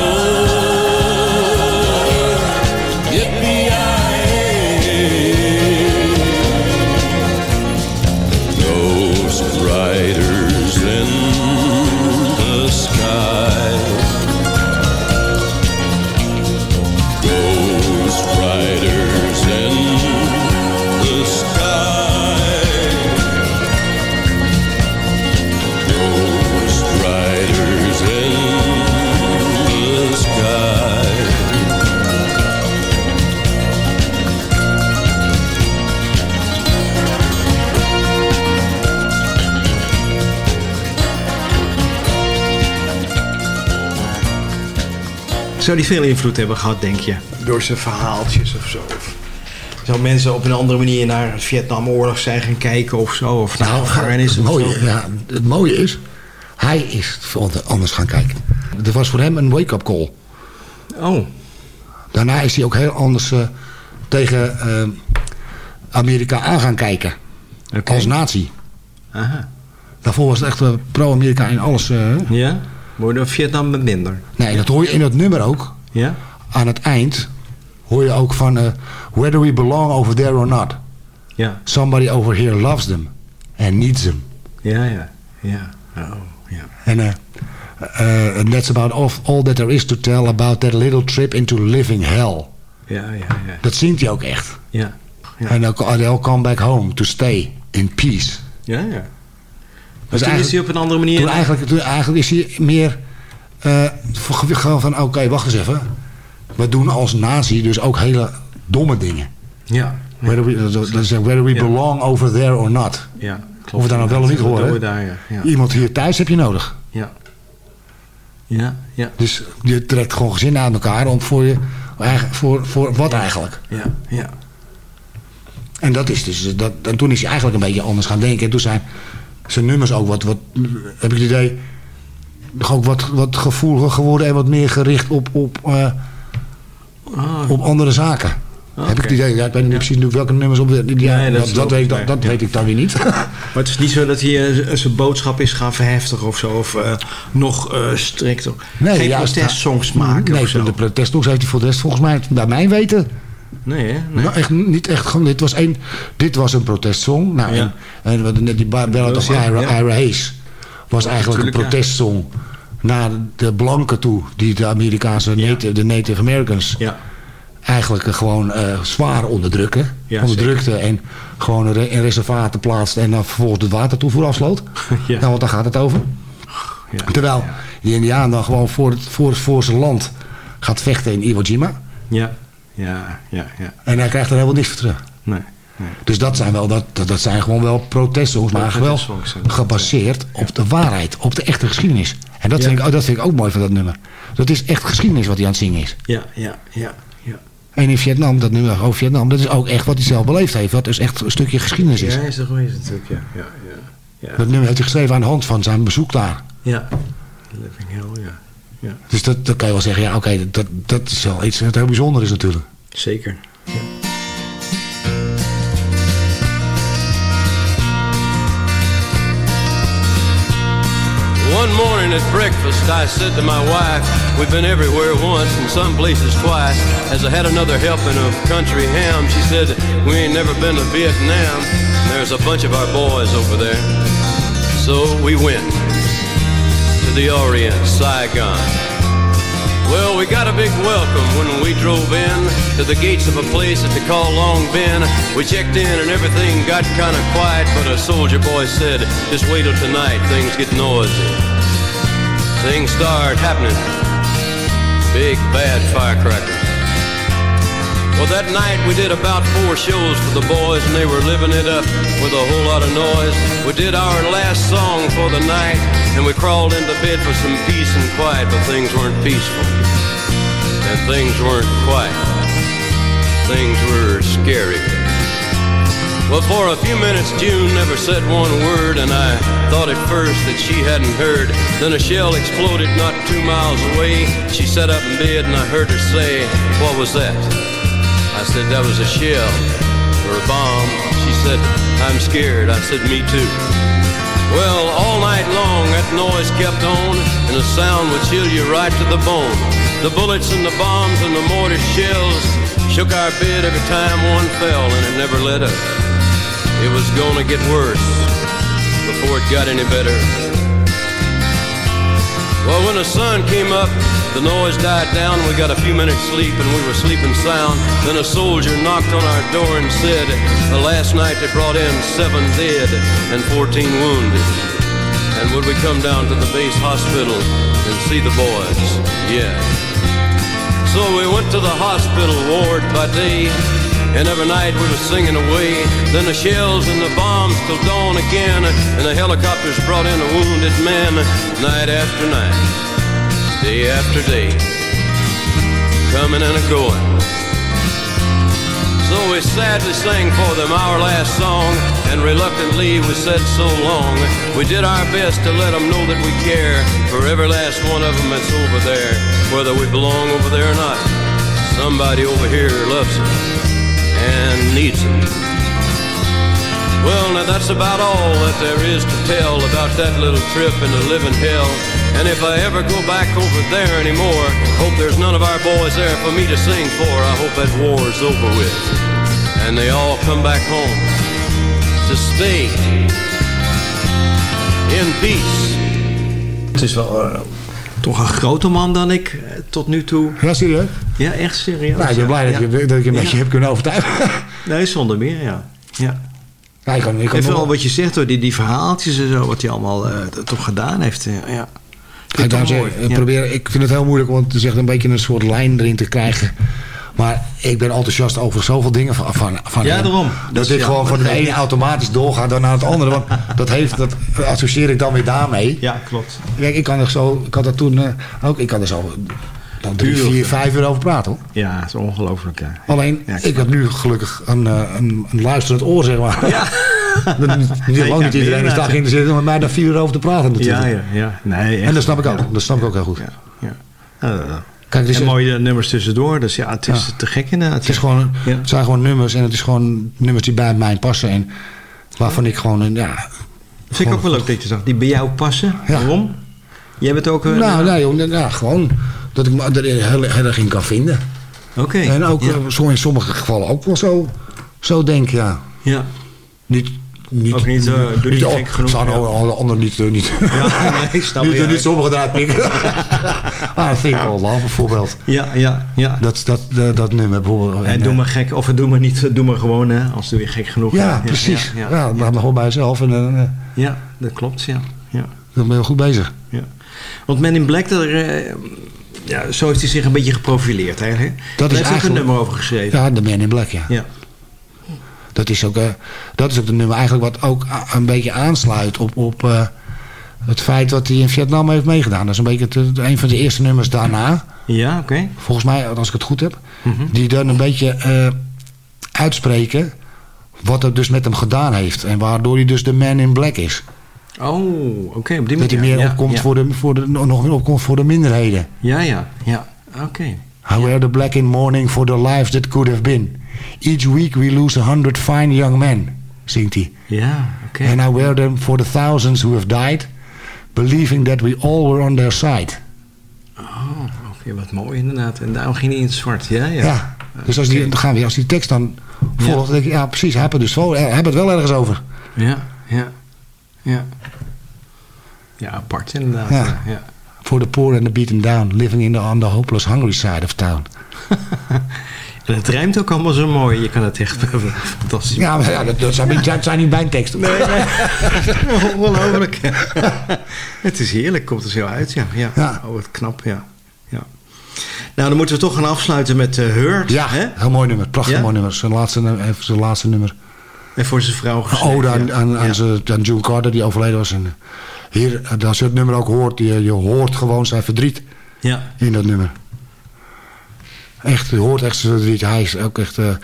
Zou die veel invloed hebben gehad, denk je? Door zijn verhaaltjes of zo? Of zou mensen op een andere manier naar het Vietnamoorlog zijn gaan kijken of zo? Of naar
Nou,
gevangenis
het,
of
mooie,
zo?
ja, het mooie is, hij is anders gaan kijken. Het was voor hem een wake-up call.
Oh,
Daarna is hij ook heel anders eh, tegen eh, Amerika aan gaan kijken. Als natie.
Aha.
Daarvoor was het echt eh, pro-Amerika in alles. eh.
Ja? Maar door Vietnam minder.
nee, dat hoor je in het nummer ook.
Ja?
Aan het eind hoor je ook van... eh, Whether we belong over there or not.
Ja.
Somebody over here loves them. And needs them.
Ja, ja. Ja. Oh, ja.
En and that's about all, all that there is to tell about that little trip into living hell.
Ja, ja, ja.
Dat zingt hij ook echt.
Ja. Ja.
En they'll come back home to stay in peace.
Ja, ja.
Dus
toen is hij op een andere manier...
Toen eigenlijk, toen eigenlijk is hij meer eh, gewoon van... Oké, wacht eens even. We doen als nazi dus ook hele domme dingen.
Ja.
Whether we, dat is whether we
Ja.
belong over there or not.
Ja.
Of we daar nou wel of niet horen.
Ja.
Iemand hier thuis heb je nodig.
ja. Ja, ja,
Dus je trekt gewoon gezinnen aan elkaar om voor je... Voor, voor wat eigenlijk?
ja, ja.
En dat is dus, dat, en toen is hij eigenlijk een beetje anders gaan denken. En toen zijn zijn nummers ook wat, wat heb ik het idee, ook wat, wat gevoeliger geworden en wat meer gericht op, op, eh,
Ah,
op andere zaken. Heb ik het idee, ja, ik weet niet precies welke nummers op de, ja,
Nee, dat
dat, weet, dat,
nee,
dat
ja.
weet ik dan weer niet.
Maar het is niet zo dat hij eh, zijn boodschap is gaan verheftigen of zo. Of eh, nog eh strikter. Geen
ja,
protestsongs maken
Nee, de protestsongs heeft hij voor de rest volgens mij, bij mij weten,
Nee, hè? Nee.
Nou, echt, niet echt. Gewoon, dit, was een, dit was een protestsong. Nou,
Ja.
en, en we hadden net die ba- Ballad of
Ja,
Ira,
ja.
Ira Hayes was eigenlijk een protestsong naar de blanken toe. Die de Amerikaanse native, de Native Americans
Ja,
eigenlijk eh, gewoon eh, zwaar onderdrukken. Onderdrukte en gewoon een re- in reservaten plaatste en dan vervolgens het watertoevoer afsloot.
Ja.
Nou, want daar gaat het over.
ja.
Terwijl die Indiaan dan gewoon voor, het, voor, voor zijn land gaat vechten in Iwo Jima.
Ja, ja, ja, ja.
En hij krijgt er helemaal niks voor terug.
Nee, nee.
Dus dat zijn, wel, dat, dat, zijn gewoon wel protestsongs, maar wel gebaseerd op de waarheid, op de echte geschiedenis. En dat,
Ja.
vind ik, oh, dat vind ik ook mooi van dat nummer. Dat is echt geschiedenis wat hij aan het zingen is.
Ja, ja, ja, ja.
En in Vietnam, dat nummer over Vietnam, dat is ook echt wat hij zelf beleefd heeft. Wat dus echt een stukje geschiedenis is.
Ja, is er geweest natuurlijk, ja. Ja, ja.
Dat nummer heeft hij geschreven aan de hand van zijn bezoek daar.
ja. Living Hell, ja. Ja,
Dus dat, dat kan je wel zeggen, ja oké, dat, dat is wel iets wat heel bijzonder is natuurlijk.
Zeker.
One morning at breakfast, I said to my wife, We've been everywhere once and some places twice. As I had another helping of country ham, she said, We ain't never been to Vietnam. There's a bunch of our boys over there. So we went to the Orient, Saigon. Well, we got a big welcome when we drove in to the gates of a place that they call Long Ben. We checked in and everything got kind of quiet, but a soldier boy said, just wait till tonight, things get noisy. Things start happening. Big bad firecrackers. Well, that night we did about four shows for the boys, and they were living it up with a whole lot of noise. We did our last song for the night, and we crawled into bed for some peace and quiet, but things weren't peaceful. And things weren't quiet. Things were scary. Well, for a few minutes, June never said one word, and I thought at first that she hadn't heard. Then a shell exploded not two miles away. She sat up in bed, and I heard her say, What was that? I said, That was a shell or a bomb. She said, I'm scared. I said, Me too. Well, all night long that noise kept on, and the sound would chill you right to the bone. The bullets and the bombs and the mortar shells shook our bed every time one fell, and it never let up. It was gonna get worse before it got any better. Well, when the sun came up, the noise died down. We got a few minutes sleep, and we were sleeping sound. Then a soldier knocked on our door and said, "Uh, "Last night they brought in seven dead and 14 wounded." And would we come down to the base hospital and see the boys? Yeah. So we went to the hospital ward by day, and every night we were singing away. Then the shells and the bombs till dawn again, and the helicopters brought in the wounded men, night after night, day after day, coming and a going. So we sadly sang for them our last song, and reluctantly we said so long. We did our best to let them know that we care for every last one of them that's over there, whether we belong over there or not. Somebody over here loves them and needs them. Well, now that's about all that there is to tell about that little trip into living hell. And if I ever go back over there anymore, hope there's none of our boys there for me to sing for. I hope that war's over with. And they all come back home to stay in peace.
Het is wel eh, toch een groter man dan ik eh, tot nu toe.
Ja, serieus?
Ja, echt serieus.
Nou, ik ben blij dat, je, dat ik je een beetje
Ja.
heb kunnen overtuigen.
Nee, zonder meer, ja. ja.
Ja, ik kan, ik kan
En vooral
nog-
wat je zegt door die, die verhaaltjes en zo, wat hij allemaal eh, toch gedaan heeft. ja.
Ik,
mooi, ja.
probeer, ik vind het heel moeilijk om te een beetje een soort lijn erin te krijgen. Maar ik ben enthousiast over zoveel dingen van, van, van
Ja, daarom.
Dat ik
ja,
gewoon van
dat
de ene automatisch doorga dan naar het andere. Want dat, heeft, dat associeer ik dan weer daarmee.
Ja, klopt.
Kijk, ik kan er zo, ik had dat toen eh, ook, ik kan er zo dan drie, vier, vijf uur over praten hoor.
Ja, het is ongelooflijk. Ja.
Alleen,
Ja,
ik heb nu gelukkig een, eh, een, een luisterend oor, zeg maar. Ja. niet, niet,
Nee,
lang niet iedereen is daar geïnteresseerd om met mij daar vier uur over te praten natuurlijk.
Ja, ja, ja. Nee, echt.
En dat snap ik ook. Dat snap ik ook heel goed.
Ja, ja. Eh,
Kijk, het is,
en mooie nummers tussendoor. Dus ja, het is te gek inderdaad.
het, is gewoon, het zijn gewoon nummers en het is gewoon nummers die bij mij passen. En waarvan ik gewoon, een, ja...
Dat vind ik ook wel leuk dat je zegt. Die bij jou passen. Waarom? Jij bent ook... eh,
nou, nee, joh, ja, gewoon dat ik me er heel, heel erg in kan vinden.
Oké.
En ook
Ja.
eh, zo in sommige gevallen ook wel zo, zo denk, ja.
ja.
Niet, niet,
Ook niet, eh, doe niet gek genoeg,
Zou
ja.
nou alle anderen niet, eh, niet,
Ja, nee, ik snap
niet,
je.
niet sommigen eruit pikken. ah, Think All Love bijvoorbeeld.
Ja, ja, ja.
Dat, dat, dat, dat nummer bijvoorbeeld.
En
En,
doe
eh,
maar gek, of doe maar niet, doe maar gewoon, hè, als doe je gek genoeg.
Ja, precies.
Ja,
Ja,
ja.
laat me gewoon bij jezelf en eh,
Ja, dat klopt, ja. ja,
dan ben je goed bezig.
ja. Want Men in Black, daar, eh, ja, zo heeft hij zich een beetje geprofileerd eigenlijk.
Dat
Daar
is
ook een
eigenlijk-
nummer over geschreven.
Ja, The Man in Black, ja.
Ja.
Dat is ook, eh, dat is ook de nummer eigenlijk wat ook een beetje aansluit op, op eh, het feit wat hij in Vietnam heeft meegedaan. Dat is een beetje het, een van de eerste nummers daarna.
Ja, oké.
Volgens mij, als ik het goed heb.
Mhm.
Die dan een beetje eh, uitspreken wat het dus met hem gedaan heeft. En waardoor hij dus de Man in Black is.
Oh, oké, die
Dat hij meer
ja,
opkomt
ja.
Voor, de, voor de, nog meer opkomt voor de minderheden.
Ja, ja, ja. Oké.
I wear the black in mourning for the lives that could have been. Each week we lose a hundred fine young men, zingt hij.
Ja, oké.
And I wear them for the thousands who have died, believing that we all were on their side.
Oh, oké, wat mooi inderdaad. En daarom ging hij in het zwart. Ja, ja.
Ja. Dus als die, dan gaan we, als die tekst dan volgt, dan denk ik, ja precies, het dus wel, hij heeft het wel ergens over.
Ja, ja, ja. Ja, apart inderdaad.
Ja.
Ja. ja.
For the poor and the beaten down, living in the, on the hopeless hungry side of town.
En het rijmt ook allemaal zo mooi. Je kan het echt fantastisch
Ja, maar ja, dat, dat, zijn, dat zijn niet mijn teksten.
Nee, nee. Ongelooflijk. het is heerlijk, komt er zo uit. Ja, ja.
Ja.
Oh, wat knap, ja. ja. Nou, dan moeten we toch gaan afsluiten met uh, Hurt.
Ja,
Hè?
heel mooi nummer. Prachtig
Ja?
mooi nummer. Zijn laatste, nummer- even zijn laatste nummer.
En voor zijn vrouw geschreven.
ode aan,
ja.
aan, aan,
Ja.
zijn- aan June Carter, die overleden was. En hier, als je het nummer ook hoort, je, je hoort gewoon zijn verdriet
Ja,
in dat nummer. Echt, je hoort echt zijn verdriet. Hij is ook echt... eh,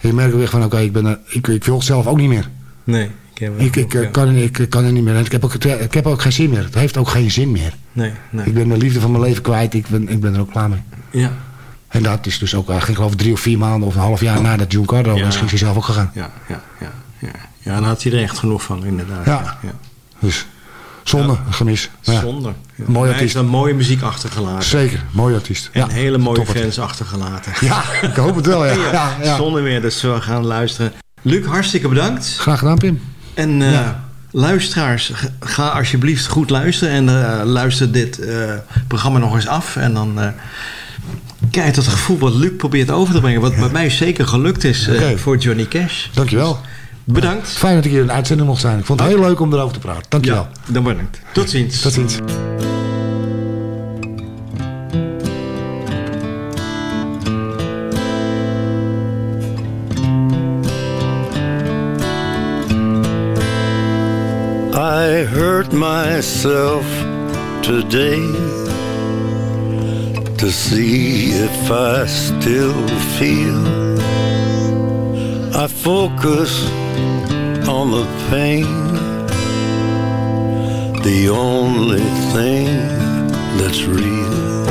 je merkt ook echt van, oké, ik ben ik, ik wil het zelf ook niet meer.
nee. Ik,
Ik, ik, eh,
ja.
kan, ik kan er niet meer. En ik heb, ook, ik heb ook geen zin meer. Het heeft ook geen zin meer.
Nee, nee.
Ik ben de liefde van mijn leven kwijt. Ik ben, ik ben er ook klaar mee.
Ja,
En dat is dus ook, ik geloof drie of vier maanden of een half jaar nadat June Carter over
Ja.
is, is hij zelf ook gegaan.
ja, ja, ja. Ja, ja dan had hij er echt genoeg van, inderdaad.
Ja. Dus zonde, gemis. Ja,
Zonder.
Mooie
Hij
artiest.
heeft een mooie muziek achtergelaten.
Zeker, mooi artiest.
En hele mooie fans achtergelaten.
Ja, ik hoop het wel, ja. ja, ja.
Zonder meer, dus we gaan luisteren. Luc, hartstikke bedankt.
Graag gedaan, Pim.
En eh, luisteraars, ga alsjeblieft goed luisteren. En eh, luister dit eh, programma nog eens af. En dan je het gevoel wat Luc probeert over te brengen. Wat bij mij zeker gelukt is voor Johnny Cash.
Dankjewel.
Bedankt.
Fijn dat ik hier in de uitzending mocht zijn. Ik vond het heel leuk om erover te praten. Dankjewel.
Ja, dan bedankt. Tot ziens.
Tot ziens.
I hurt myself today to see if I still feel. I focus on the pain, the only thing that's real.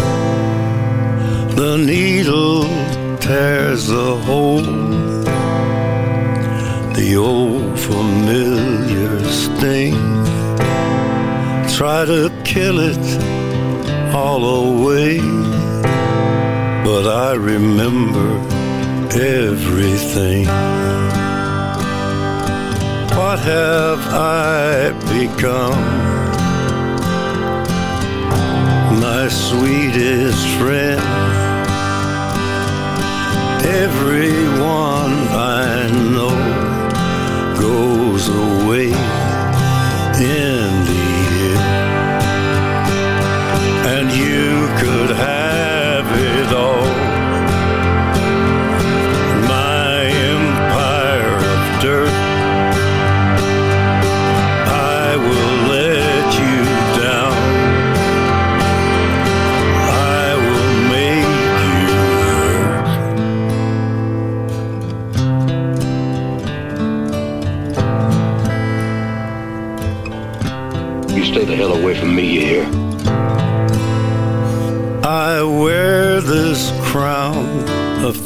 The needle tears the hole the old familiar sting. Try to kill it all away, but I remember everything. Have I become? My sweetest friend. Everyone I know goes away in